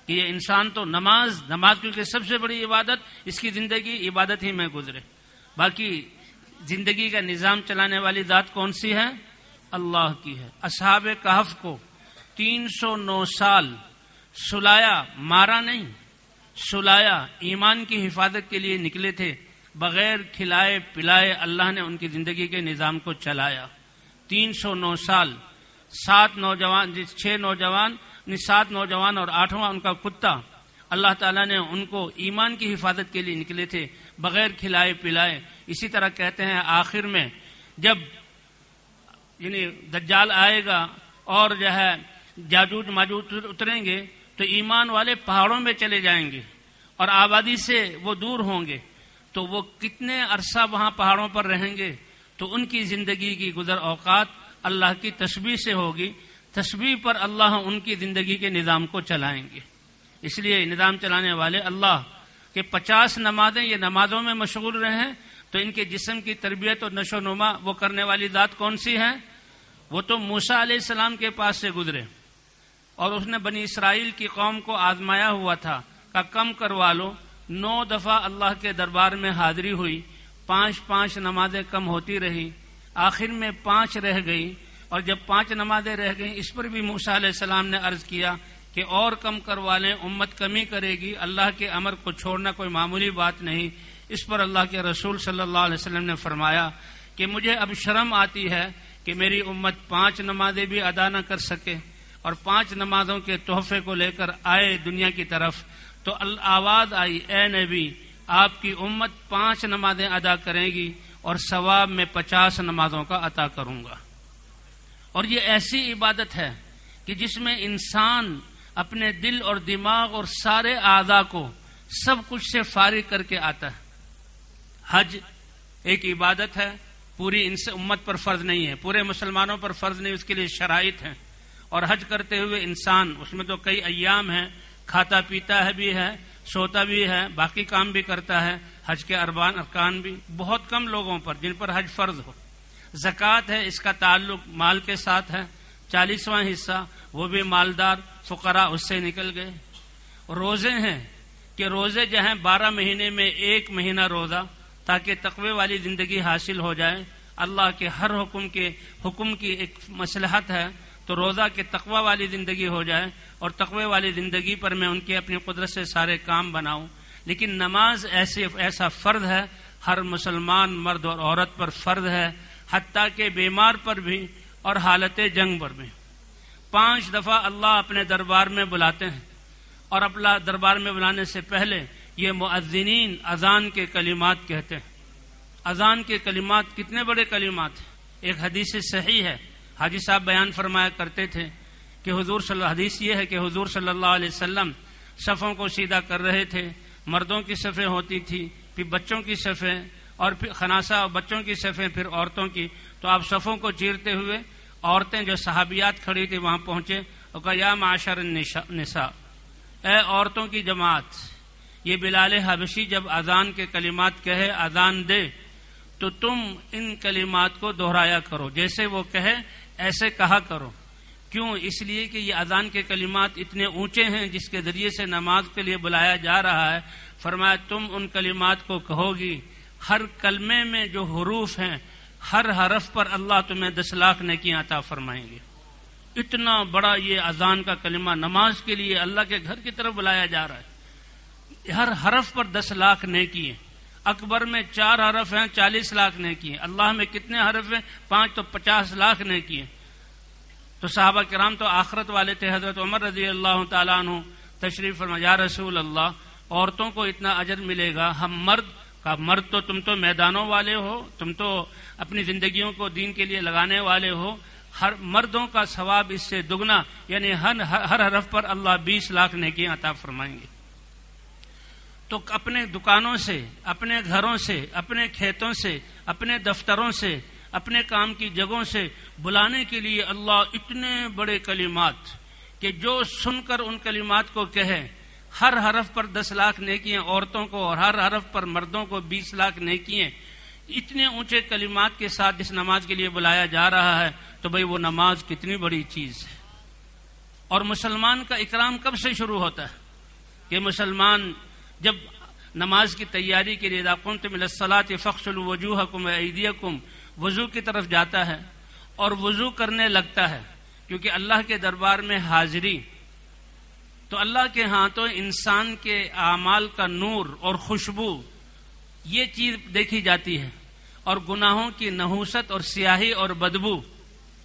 کہ یہ انسان تو نماز نماز کیونکہ سب سے بڑی عبادت، اس کی زندگی عبادت ہی میں گزرے۔ باقی زندگی کا نظام چلانے والی ذات کون سی ہے؟ اللہ کی ہے۔ اصحاب کہف کو تین سو نو سال سلایا، مارا نہیں، سلایا۔ ایمان کی حفاظت کے لیے نکلے تھے۔ بغیر کھلائے، پلائے، اللہ نے ان کی زندگی کے نظام کو چلایا۔ تین سو نو سال سات نوجوان جی، چھ نوجوان یعنی سات نوجوان اور آٹھواں ان کا کتا، اللہ تعالیٰ نے ان کو ایمان کی حفاظت کے لیے نکلے تھے، بغیر کھلائے پلائے۔ اسی طرح کہتے ہیں آخر میں، جب یعنی دجال آئے گا اور جو ہے جاجوج ماجوج اتریں گے، تو ایمان والے پہاڑوں میں چلے جائیں گے اور آبادی سے وہ دور ہوں گے۔ تو وہ کتنے عرصہ وہاں پہاڑوں پر رہیں گے، تو ان کی زندگی کی گزر اوقات اللہ کی تسبیح سے ہوگی، تسبیح پر اللہ ان کی زندگی کے نظام کو چلائیں گے۔ اس لیے نظام چلانے والے اللہ کے پچاس نمازیں یہ نمازوں میں مشغول رہے ہیں تو ان کے جسم کی تربیت اور نشو نما وہ کرنے والی ذات کون سی ہے وہ تو موسا علیہ السلام کے پاس سے گزرے۔ اور اس نے بنی اسرائیل کی قوم کو آزمایا ہوا تھا کا کم کروا لو۔ نو دفعہ اللہ کے دربار میں حاضری ہوئی، پانچ پانچ نمازیں کم ہوتی رہی آخر میں پانچ رہ گئی اور جب پانچ نمازیں رہ گئیں، اس پر بھی موسا علیہ السلام نے عرض کیا کہ اور کم کروا لیں امت کمی کرے گی، اللہ کے امر کو چھوڑنا کوئی معمولی بات نہیں۔ اس پر اللہ کے رسول صلی اللہ علیہ وسلم نے فرمایا کہ مجھے اب شرم آتی ہے کہ میری امت پانچ نمازیں بھی ادا نہ کر سکے اور پانچ نمازوں کے تحفے کو لے کر آئے دنیا کی طرف۔ تو آواز آئی، اے نبی، آپ کی امت پانچ نمازیں ادا کرے گی۔ اور ثواب میں پچاس نمازوں کا عطا کروں گا۔ اور یہ ایسی عبادت ہے کہ جس میں انسان اپنے دل اور دماغ اور سارے اعضا کو سب کچھ سے فارغ کر کے آتا ہے۔ حج ایک عبادت ہے، پوری امت پر فرض نہیں ہے، پورے مسلمانوں پر فرض نہیں، اس کے لیے شرائط ہیں۔ اور حج کرتے ہوئے انسان، اس میں تو کئی ایام ہیں، کھاتا پیتا ہے بھی ہے، سوتا بھی ہے، باقی کام بھی کرتا ہے۔ حج کے اربان ارکان بھی بہت کم لوگوں پر جن پر حج فرض ہو۔ زکوٰۃ ہے، اس کا تعلق مال کے ساتھ ہے۔ چالیسواں حصہ، وہ بھی مالدار فقرا اس سے نکل گئے۔ روزے ہیں کہ روزے جو ہیں، بارہ مہینے میں ایک مہینہ روزہ، تاکہ تقوی والی زندگی حاصل ہو جائے۔ اللہ کے ہر حکم کے حکم کی ایک مسلحت ہے تو روزہ کے تقوی والی زندگی ہو جائے اور تقوی والی زندگی پر میں ان کی اپنی قدرت سے سارے کام بناؤں۔ لیکن نماز ایسے ایسا فرد ہے، ہر مسلمان مرد اور عورت پر فرد ہے، حتیٰ کہ بیمار پر بھی اور حالت جنگ پر بھی۔ پانچ دفعہ اللہ اپنے دربار میں بلاتے ہیں۔ اور اپنا دربار میں بلانے سے پہلے یہ معذنین اذان کے کلمات کہتے ہیں۔ اذان کے کلمات کتنے بڑے کلمات ہیں۔ ایک حدیث صحیح ہے۔ حاجی صاحب بیان فرمایا کرتے تھے کہ حضور صلی اللہ حدیث یہ ہے کہ حضور صلی اللہ علیہ وسلم صفوں کو سیدھا کر رہے تھے۔ مردوں کی صفیں ہوتی تھی، پھر بچوں کی صفیں اور پھر خناسہ اور بچوں کی صفیں، پھر عورتوں کی۔ تو آپ صفوں کو چیرتے ہوئے عورتیں جو صحابیات کھڑی تھی وہاں پہنچے۔ اور کہا، یا معاشر نساء، اے عورتوں کی جماعت، یہ بلال حبشی جب اذان کے کلمات کہے، اذان دے، تو تم ان کلمات کو دہرایا کرو۔ جیسے وہ کہے، ایسے کہا کرو۔ کیوں اس لیے کہ یہ اذان کے کلمات اتنے اونچے ہیں جس کے ذریعے سے نماز کے لیے بلایا جا رہا ہے؟ فرمایا، تم ان کلمات کو کہو گی، ہر کلمے میں جو حروف ہیں، ہر حرف پر اللہ تمہیں دس لاکھ نیکی عطا فرمائیں گے۔ اتنا بڑا یہ اذان کا کلمہ نماز کے لیے اللہ کے گھر کی طرف بلایا جا رہا ہے۔ ہر حرف پر دس لاکھ نیکی ہیں۔ اکبر میں چار حرف ہیں، چالیس لاکھ نیکی ہیں۔ اللہ میں کتنے حرف ہیں؟ پانچ تو پچاس لاکھ نیکی ہیں۔ تو صحابہ کرام تو آخرت والے تھے، حضرت عمر رضی اللہ تعالیٰ عنہ، تشریف فرما یا رسول اللہ، عورتوں کو اتنا اجر ملے گا، ہم مرد کا مرد تو تم تو میدانوں والے ہو، تم تو اپنی زندگیوں کو دین کے لیے لگانے والے ہو، ہر مردوں کا ثواب اس سے دگنا یعنی ہر ہر حرف پر اللہ بیس لاکھ نیکی عطا فرمائیں گے۔ تو اپنے دکانوں سے، اپنے گھروں سے، اپنے کھیتوں سے، اپنے دفتروں سے اپنے کام کی جگہوں سے بلانے کے لیے اللہ اتنے بڑے کلمات کہ جو سن کر ان کلمات کو کہے، ہر حرف پر دس لاکھ نیکیاں عورتوں کو اور ہر حرف پر مردوں کو بیس لاکھ نیکیاں۔ اتنے اونچے کلمات کے ساتھ جس نماز کے لیے بلایا جا رہا ہے، تو بھائی وہ نماز کتنی بڑی چیز ہے۔ اور مسلمان کا اکرام کب سے شروع ہوتا ہے؟ کہ مسلمان جب نماز کی تیاری کے لیے داقنت فخص الوجوہ کم عیدیہ کم وضو کی طرف جاتا ہے اور وضو کرنے لگتا ہے، کیونکہ اللہ کے دربار میں حاضری۔ تو اللہ کے ہاں تو انسان کے اعمال کا نور اور خوشبو، یہ چیز دیکھی جاتی ہے۔ اور گناہوں کی نحوست اور سیاہی اور بدبو،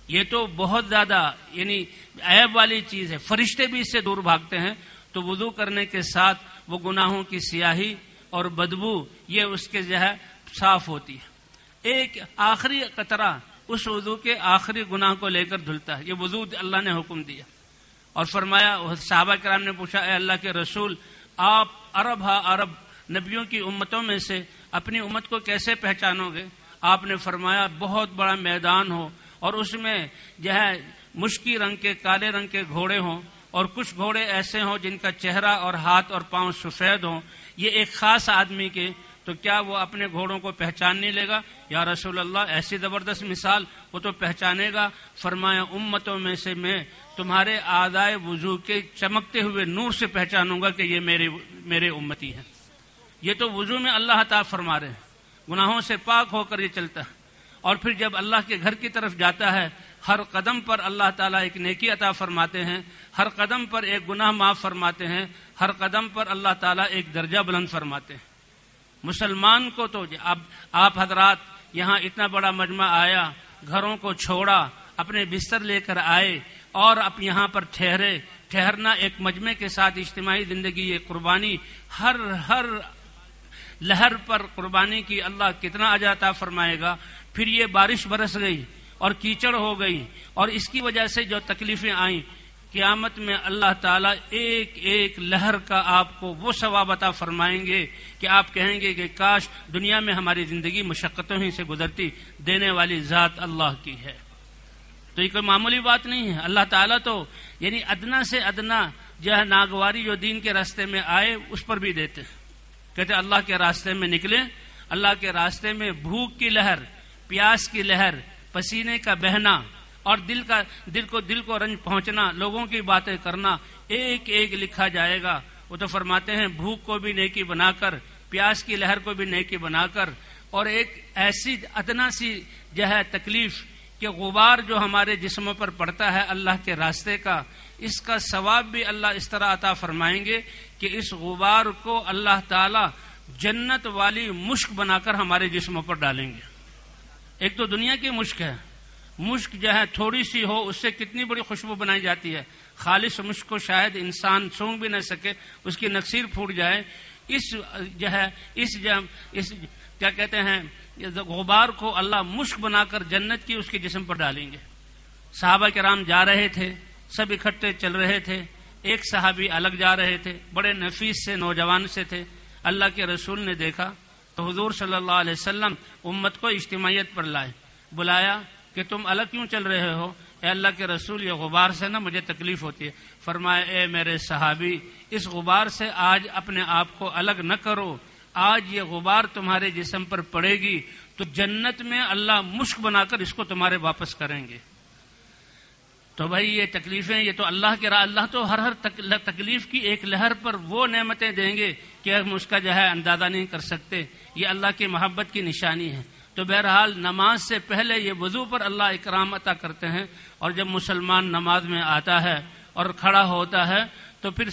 یہ تو بہت زیادہ یعنی عیب والی چیز ہے۔ فرشتے بھی اس سے دور بھاگتے ہیں، تو وضو کرنے کے ساتھ وہ گناہوں کی سیاہی اور بدبو، یہ اس کے جو ہے صاف ہوتی ہے۔ ایک آخری قطرہ اس وضو کے آخری گناہ کو لے کر دھلتا ہے۔ یہ وضو اللہ نے حکم دیا۔ اور فرمایا صحابہ کرام نے پوچھا، اے اللہ کے رسول، آپ عرب ہا عرب، نبیوں کی امتوں میں سے اپنی امت کو کیسے پہچانو گے؟ آپ نے فرمایا، بہت بڑا میدان ہو اور اس میں جو ہے مشکی رنگ کے، کالے رنگ کے گھوڑے ہوں اور کچھ گھوڑے ایسے ہوں جن کا چہرہ اور ہاتھ اور پاؤں سفید ہوں۔ یہ ایک خاص آدمی کے تو کیا وہ اپنے گھوڑوں کو پہچان نہیں لے گا؟ یا رسول اللہ، ایسی زبردست مثال وہ تو پہچانے گا۔ فرمایا، امتوں میں سے میں تمہارے آدائے وضو کے چمکتے ہوئے نور سے پہچانوں گا کہ یہ میرے میرے امتی ہیں۔ یہ تو وضو میں اللہ تعالیٰ فرما رہے ہیں۔ گناہوں سے پاک ہو کر یہ چلتا ہے۔ اور پھر جب اللہ کے گھر کی طرف جاتا ہے، ہر قدم پر اللہ تعالیٰ ایک نیکی عطا فرماتے ہیں۔ ہر قدم پر ایک گناہ معاف فرماتے ہیں۔ ہر قدم پر اللہ تعالیٰ ایک درجہ بلند فرماتے ہیں۔ مسلمان کو تو اب آپ حضرات یہاں اتنا بڑا مجمع آیا، گھروں کو چھوڑا، اپنے بستر لے کر آئے اور اب یہاں پر ٹھہرے۔ ٹھہرنا ایک مجمع کے ساتھ اجتماعی زندگی، یہ قربانی۔ ہر ہر لہر پر قربانی کی اللہ کتنا اجاتا فرمائے گا۔ پھر یہ بارش برس گئی اور کیچڑ ہو گئی اور اس کی وجہ سے جو تکلیفیں آئیں قیامت میں اللہ تعالیٰ ایک ایک لہر کا آپ کو وہ ثواب عطا فرمائیں گے کہ آپ کہیں گے کہ کاش دنیا میں ہماری زندگی مشقتوں ہی سے گزرتی، دینے والی ذات اللہ کی ہے۔ تو یہ کوئی معمولی بات نہیں ہے۔ اللہ تعالیٰ تو یعنی ادنا سے ادنا جو ہے ناگواری جو دین کے راستے میں آئے، اس پر بھی دیتے کہتے اللہ کے راستے میں نکلے، اللہ کے راستے میں بھوک کی لہر، پیاس کی لہر، پسینے کا بہنا اور دل کا دل کو دل کو رنج پہنچنا، لوگوں کی باتیں کرنا، ایک ایک لکھا جائے گا۔ وہ تو فرماتے ہیں، بھوک کو بھی نیکی بنا کر، پیاس کی لہر کو بھی نیکی بنا کر۔ اور ایک ایسی اتنا سی جو ہے تکلیف کہ غبار جو ہمارے جسموں پر پڑتا ہے اللہ کے راستے کا، اس کا ثواب بھی اللہ اس طرح عطا فرمائیں گے کہ اس غبار کو اللہ تعالی جنت والی مشک بنا کر ہمارے جسموں پر ڈالیں گے۔ ایک تو دنیا کی مشک ہے۔ مشک جو ہے تھوڑی سی ہو، اس سے کتنی بڑی خوشبو بنائی جاتی ہے۔ خالص مشک کو شاید انسان سونگ بھی نہ سکے، اس کی نقصیر پھوٹ جائے۔ اس جو ہے، اس جو اس کیا کہتے ہیں غبار کو اللہ مشک بنا کر جنت کی اس کے جسم پر ڈالیں گے۔ صحابہ کرام جا رہے تھے، سب اکٹھے چل رہے تھے۔ ایک صحابی الگ جا رہے تھے، بڑے نفیس سے، نوجوان سے تھے۔ اللہ کے رسول نے دیکھا تو حضور صلی اللہ علیہ وسلم امت کو اجتماعیت پر لائے، بلایا۔ کہ تم الگ کیوں چل رہے ہو؟ اے اللہ کے رسول، یہ غبار سے نا مجھے تکلیف ہوتی ہے۔ فرمائے اے میرے صحابی، اس غبار سے آج اپنے آپ کو الگ نہ کرو۔ آج یہ غبار تمہارے جسم پر پڑے گی، تو جنت میں اللہ مشک بنا کر اس کو تمہارے واپس کریں گے۔ تو بھائی، یہ تکلیفیں، یہ تو اللہ کے راہ، اللہ تو ہر ہر تکلیف کی ایک لہر پر وہ نعمتیں دیں گے کہ ہم اس کا جو ہے اندازہ نہیں کر سکتے۔ یہ اللہ کی محبت کی نشانی ہے۔ تو بہرحال نماز سے پہلے یہ وضو پر اللہ اکرام عطا کرتے ہیں اور جب مسلمان نماز میں آتا ہے اور کھڑا ہوتا ہے تو پھر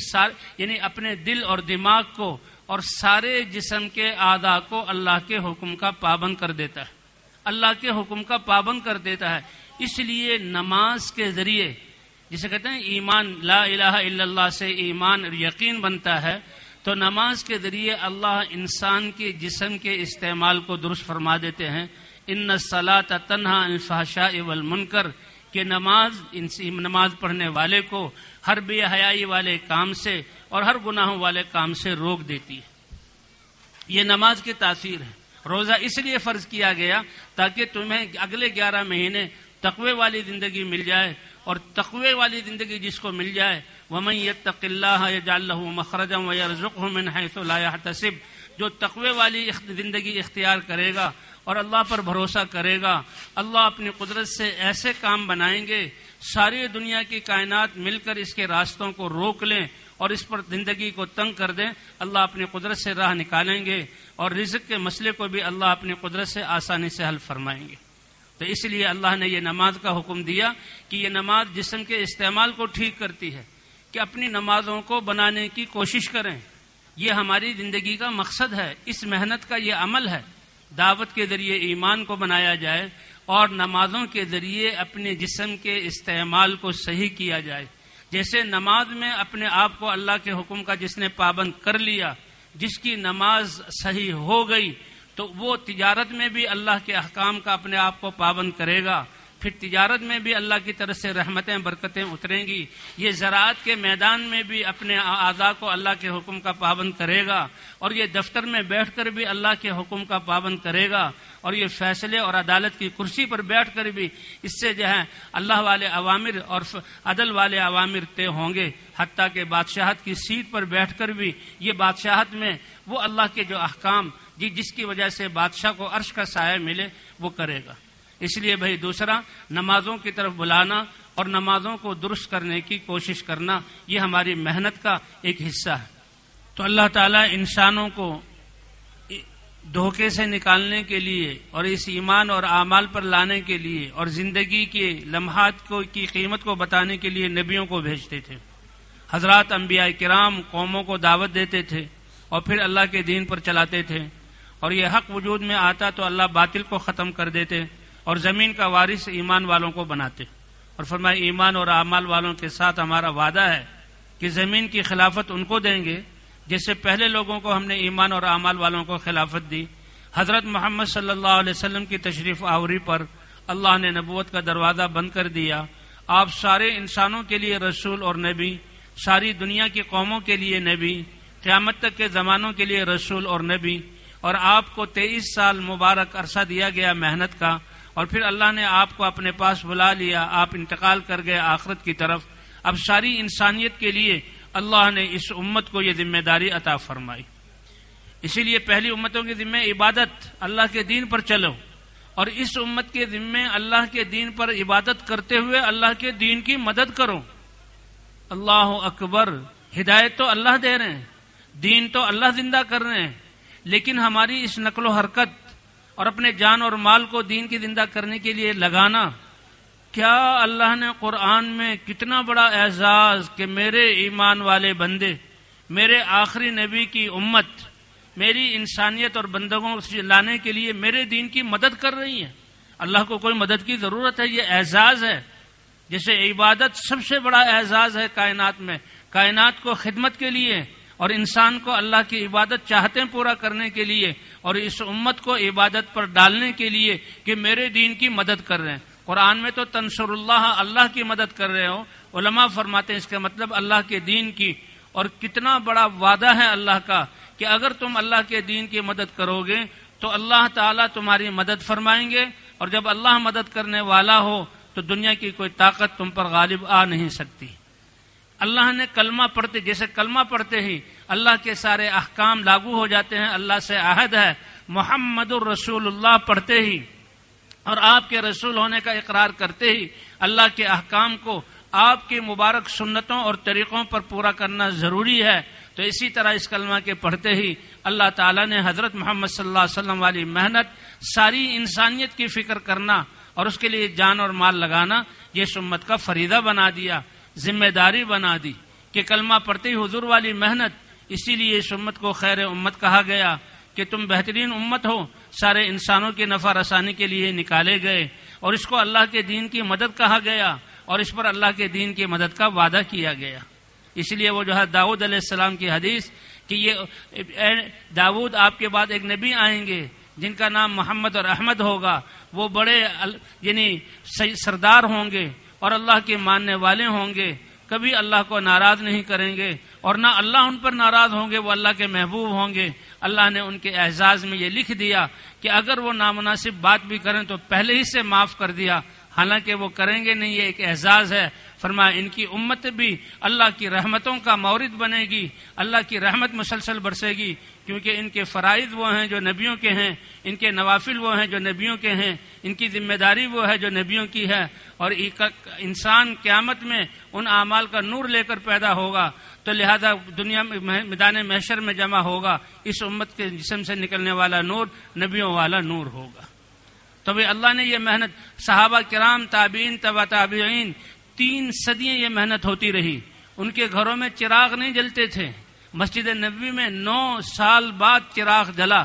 یعنی اپنے دل اور دماغ کو اور سارے جسم کے اعضاء کو اللہ کے حکم کا پابند کر دیتا ہے۔ اللہ کے حکم کا پابند کر دیتا ہے۔ اس لیے نماز کے ذریعے جسے کہتے ہیں ایمان، لا الہ الا اللہ سے ایمان اور یقین بنتا ہے۔ تو نماز کے ذریعے اللہ انسان کے جسم کے استعمال کو درست فرما دیتے ہیں۔ ان صلاح تنہا الفاشا اول منکر کہ نماز نماز پڑھنے والے کو ہر بے حیائی والے کام سے اور ہر گناہوں والے کام سے روک دیتی ہے۔ یہ نماز کی تاثیر ہے۔ روزہ اس لیے فرض کیا گیا تاکہ تمہیں اگلے گیارہ مہینے تقوی والی زندگی مل جائے اور تقوی والی زندگی جس کو مل جائے ومن يتق الله يجعل له مخرجا ويرزقه من حيث لا يحتسب جو تقوی والی زندگی اختیار کرے گا اور اللہ پر بھروسہ کرے گا، اللہ اپنی قدرت سے ایسے کام بنائیں گے، ساری دنیا کی کائنات مل کر اس کے راستوں کو روک لیں اور اس پر زندگی کو تنگ کر دیں، اللہ اپنی قدرت سے راہ نکالیں گے اور رزق کے مسئلے کو بھی اللہ اپنی قدرت سے آسانی سے حل فرمائیں گے۔ تو اس لیے اللہ نے یہ نماز کا حکم دیا کہ یہ نماز جسم کے استعمال کو ٹھیک کرتی ہے۔ کہ اپنی نمازوں کو بنانے کی کوشش کریں۔ یہ ہماری زندگی کا مقصد ہے۔ اس محنت کا یہ عمل ہے۔ دعوت کے ذریعے ایمان کو بنایا جائے اور نمازوں کے ذریعے اپنے جسم کے استعمال کو صحیح کیا جائے۔ جیسے نماز میں اپنے آپ کو اللہ کے حکم کا جس نے پابند کر لیا، جس کی نماز صحیح ہو گئی، تو وہ تجارت میں بھی اللہ کے احکام کا اپنے آپ کو پابند کرے گا۔ پھر تجارت میں بھی اللہ کی طرف سے رحمتیں، برکتیں اتریں گی۔ یہ زراعت کے میدان میں بھی اپنے اعضاء کو اللہ کے حکم کا پابند کرے گا اور یہ دفتر میں بیٹھ کر بھی اللہ کے حکم کا پابند کرے گا اور یہ فیصلے اور عدالت کی کرسی پر بیٹھ کر بھی اس سے جو ہے اللہ والے عوامر اور عدل والے عوامر طے ہوں گے۔ حتیٰ کہ بادشاہت کی سیٹ پر بیٹھ کر بھی یہ بادشاہت میں وہ اللہ کے جو احکام جی جس کی وجہ سے بادشاہ کو عرش کا سایہ ملے وہ کرے گا۔ اس لیے بھائی دوسرا، نمازوں کی طرف بلانا اور نمازوں کو درست کرنے کی کوشش کرنا، یہ ہماری محنت کا ایک حصہ ہے۔ تو اللہ تعالیٰ انسانوں کو دھوکے سے نکالنے کے لیے اور اس ایمان اور اعمال پر لانے کے لیے اور زندگی کے لمحات کو کی قیمت کو بتانے کے لیے نبیوں کو بھیجتے تھے۔ حضرات انبیاء کرام قوموں کو دعوت دیتے تھے اور پھر اللہ کے دین پر چلاتے تھے۔ اور یہ حق وجود میں آتا تو اللہ باطل کو ختم کر دیتے۔ اور زمین کا وارث ایمان والوں کو بناتے اور فرمایا، ایمان اور اعمال والوں کے ساتھ ہمارا وعدہ ہے کہ زمین کی خلافت ان کو دیں گے جیسے پہلے لوگوں کو ہم نے ایمان اور اعمال والوں کو خلافت دی۔ حضرت محمد صلی اللہ علیہ وسلم کی تشریف آوری پر اللہ نے نبوت کا دروازہ بند کر دیا۔ آپ سارے انسانوں کے لیے رسول اور نبی، ساری دنیا کی قوموں کے لیے نبی، قیامت تک کے زمانوں کے لیے رسول اور نبی۔ اور آپ کو تیئیس سال مبارک عرصہ دیا گیا محنت کا۔ اور پھر اللہ نے آپ کو اپنے پاس بلا لیا، آپ انتقال کر گئے آخرت کی طرف۔ اب ساری انسانیت کے لیے اللہ نے اس امت کو یہ ذمہ داری عطا فرمائی۔ اسی لیے پہلی امتوں کے ذمہ عبادت، اللہ کے دین پر چلو۔ اور اس امت کے ذمے اللہ کے دین پر عبادت کرتے ہوئے اللہ کے دین کی مدد کرو۔ اللہ اکبر، ہدایت تو اللہ دے رہے ہیں، دین تو اللہ زندہ کر رہے ہیں، لیکن ہماری اس نقل و حرکت اور اپنے جان اور مال کو دین کی زندہ کرنے کے لیے لگانا، کیا اللہ نے قرآن میں کتنا بڑا اعزاز کہ میرے ایمان والے بندے، میرے آخری نبی کی امت، میری انسانیت اور بندگوں سے لانے کے لیے میرے دین کی مدد کر رہی ہے اللہ کو کوئی مدد کی ضرورت ہے؟ یہ اعزاز ہے۔ جیسے عبادت سب سے بڑا اعزاز ہے کائنات میں۔ کائنات کو خدمت کے لیے اور انسان کو اللہ کی عبادت چاہتے پورا کرنے کے لیے اور اس امت کو عبادت پر ڈالنے کے لیے کہ میرے دین کی مدد کر رہے ہیں۔ قرآن میں تو تنصر اللہ اللہ کی مدد کر رہے ہو۔ علماء فرماتے ہیں اس کا مطلب اللہ کے دین کی۔ اور کتنا بڑا وعدہ ہے اللہ کا کہ اگر تم اللہ کے دین کی مدد کرو گے تو اللہ تعالیٰ تمہاری مدد فرمائیں گے۔ اور جب اللہ مدد کرنے والا ہو تو دنیا کی کوئی طاقت تم پر غالب آ نہیں سکتی۔ اللہ نے کلمہ پڑھتے، جیسے کلمہ پڑھتے ہی اللہ کے سارے احکام لاگو ہو جاتے ہیں، اللہ سے عہد ہے۔ محمد الرسول اللہ پڑھتے ہی اور آپ کے رسول ہونے کا اقرار کرتے ہی اللہ کے احکام کو آپ کی مبارک سنتوں اور طریقوں پر پورا کرنا ضروری ہے۔ تو اسی طرح اس کلمہ کے پڑھتے ہی اللہ تعالیٰ نے حضرت محمد صلی اللہ علیہ وسلم والی محنت، ساری انسانیت کی فکر کرنا اور اس کے لیے جان اور مال لگانا، یہ سمت کا فریدہ بنا دیا۔ ذمہ داری بنا دی کہ کلمہ پڑھتے حضور والی محنت، اسی لیے اس امت کو خیر امت کہا گیا کہ تم بہترین امت ہو، سارے انسانوں کی نفع رسانی کے لیے نکالے گئے اور اس کو اللہ کے دین کی مدد کہا گیا اور اس پر اللہ کے دین کی مدد کا وعدہ کیا گیا۔ اس لیے وہ جو ہے داود علیہ السلام کی حدیث کہ یہ داود آپ کے بعد ایک نبی آئیں گے جن کا نام محمد اور احمد ہوگا، وہ بڑے یعنی سردار ہوں گے۔ اور اللہ کے ماننے والے ہوں گے کبھی اللہ کو ناراض نہیں کریں گے اور نہ اللہ ان پر ناراض ہوں گے، وہ اللہ کے محبوب ہوں گے۔ اللہ نے ان کے اعزاز میں یہ لکھ دیا کہ اگر وہ نامناسب بات بھی کریں تو پہلے ہی سے معاف کر دیا۔ حالانکہ وہ کریں گے نہیں، یہ ایک اعزاز ہے۔ فرمایا، ان کی امت بھی اللہ کی رحمتوں کا مورد بنے گی، اللہ کی رحمت مسلسل برسے گی۔ کیونکہ ان کے فرائض وہ ہیں جو نبیوں کے ہیں، ان کے نوافل وہ ہیں جو نبیوں کے ہیں، ان کی ذمہ داری وہ ہے جو نبیوں کی ہے۔ اور انسان قیامت میں ان اعمال کا نور لے کر پیدا ہوگا، تو لہذا دنیا میں میدان محشر میں جمع ہوگا۔ اس امت کے جسم سے نکلنے والا نور، نبیوں والا نور ہوگا۔ تو اللہ نے یہ محنت صحابہ کرام، تابعین، تبا تابعین، تین صدیاں یہ محنت ہوتی رہی۔ ان کے گھروں میں چراغ نہیں جلتے تھے۔ مسجد نبوی میں نو سال بعد چراغ جلا۔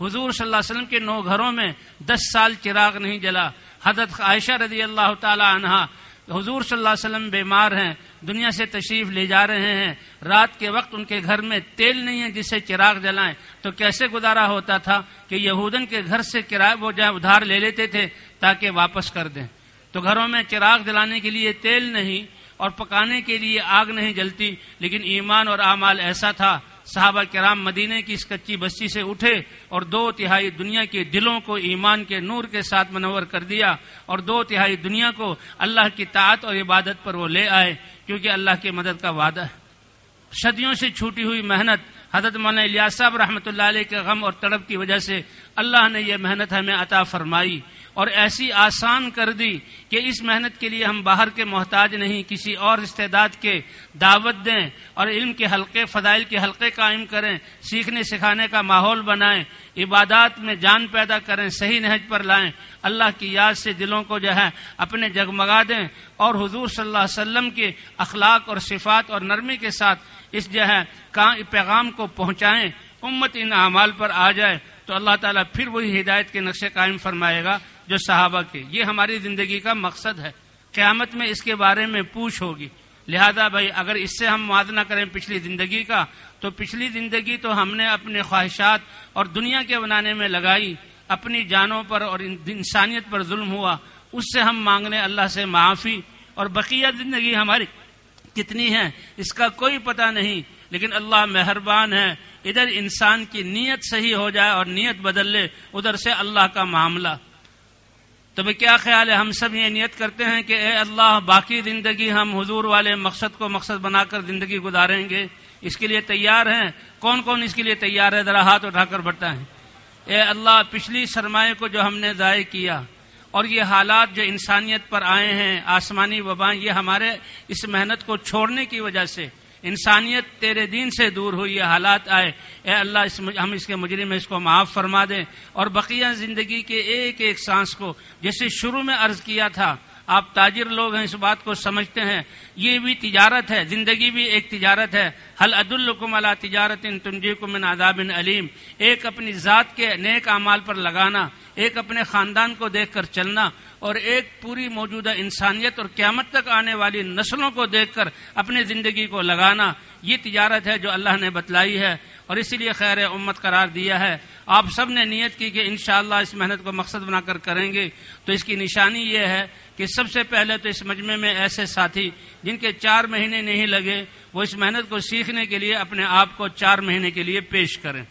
حضور صلی اللہ علیہ وسلم کے نو گھروں میں دس سال چراغ نہیں جلا۔ حضرت عائشہ رضی اللہ تعالی عنہا حضور صلی اللہ علیہ وسلم بیمار ہیں، دنیا سے تشریف لے جا رہے ہیں۔ رات کے وقت ان کے گھر میں تیل نہیں ہے جسے چراغ جلائیں۔ تو کیسے گزارا ہوتا تھا کہ یہودن کے گھر سے کرایہ وہ جائے ادھار لے لیتے تھے تاکہ واپس کر دیں۔ تو گھروں میں چراغ جلانے کے لیے تیل نہیں اور پکانے کے لیے آگ نہیں جلتی، لیکن ایمان اور اعمال ایسا تھا۔ صحابہ کرام مدینے کی اس کچی بستی سے اٹھے اور دو تہائی دنیا کے دلوں کو ایمان کے نور کے ساتھ منور کر دیا اور دو تہائی دنیا کو اللہ کی طاعت اور عبادت پر وہ لے آئے، کیونکہ اللہ کی مدد کا وعدہ ہے۔ صدیوں سے چھوٹی ہوئی محنت، حضرت مولانا الیاس صاحب رحمۃ اللہ علیہ کے غم اور تڑپ کی وجہ سے اللہ نے یہ محنت ہمیں عطا فرمائی۔ اور ایسی آسان کر دی کہ اس محنت کے لیے ہم باہر کے محتاج نہیں، کسی اور استعداد کے دعوت دیں اور علم کے حلقے، فضائل کے حلقے قائم کریں، سیکھنے سکھانے کا ماحول بنائیں، عبادات میں جان پیدا کریں، صحیح نہج پر لائیں۔ اللہ کی یاد سے دلوں کو جو ہے اپنے جگمگا دیں اور حضور صلی اللہ علیہ وسلم کے اخلاق اور صفات اور نرمی کے ساتھ اس جو ہے پیغام کو پہنچائیں، امت ان اعمال پر آ جائے تو اللہ تعالیٰ پھر وہی ہدایت کے نقشے قائم فرمائے گا۔ جو صحابہ کے۔ یہ ہماری زندگی کا مقصد ہے۔ قیامت میں اس کے بارے میں پوچھ ہوگی۔ لہذا بھائی، اگر اس سے ہم موازنہ کریں پچھلی زندگی کا، تو پچھلی زندگی تو ہم نے اپنے خواہشات اور دنیا کے بنانے میں لگائی۔ اپنی جانوں پر اور انسانیت پر ظلم ہوا۔ اس سے ہم مانگنے اللہ سے معافی اور بقیہ زندگی ہماری کتنی ہے، اس کا کوئی پتہ نہیں۔ لیکن اللہ مہربان ہے، ادھر انسان کی نیت صحیح ہو جائے اور نیت بدل لے، ادھر سے اللہ کا معاملہ۔ تو کیا خیال ہے؟ ہم سب یہ نیت کرتے ہیں کہ اے اللہ، باقی زندگی ہم حضور والے مقصد کو مقصد بنا کر زندگی گزاریں گے۔ اس کے لیے تیار ہیں؟ کون کون اس کے لیے تیار ہے؟ ذرا ہاتھ اٹھا کر بڑھتا ہے۔ اے اللہ، پچھلی سرمایہ کو جو ہم نے ضائع کیا اور یہ حالات جو انسانیت پر آئے ہیں، آسمانی وبائیں یہ ہمارے اس محنت کو چھوڑنے کی وجہ سے انسانیت تیرے دین سے دور ہوئی یہ حالات آئے۔ اے اللہ، اس ہم اس کے مجرم اس کو معاف فرما دیں۔ اور بقیہ زندگی کے ایک ایک سانس کو، جیسے شروع میں عرض کیا تھا آپ تاجر لوگ ہیں، اس بات کو سمجھتے ہیں۔ یہ بھی تجارت ہے، زندگی بھی ایک تجارت ہے۔ حل عد الکم اللہ تجارت تنجی کو من عذاب علیم۔ ایک اپنی ذات کے نیک اعمال پر لگانا، ایک اپنے خاندان کو دیکھ کر چلنا، اور ایک پوری موجودہ انسانیت اور قیامت تک آنے والی نسلوں کو دیکھ کر اپنی زندگی کو لگانا۔ یہ تجارت ہے جو اللہ نے بتلائی ہے، اور اسی لیے خیر امت قرار دیا ہے۔ آپ سب نے نیت کی کہ انشاءاللہ اس محنت کو مقصد بنا کر کریں گے۔ تو اس کی نشانی یہ ہے کہ سب سے پہلے تو اس مجمع میں ایسے ساتھی جن کے چار مہینے نہیں لگے، وہ اس محنت کو سیکھنے کے لیے اپنے آپ کو چار مہینے کے لیے پیش کریں۔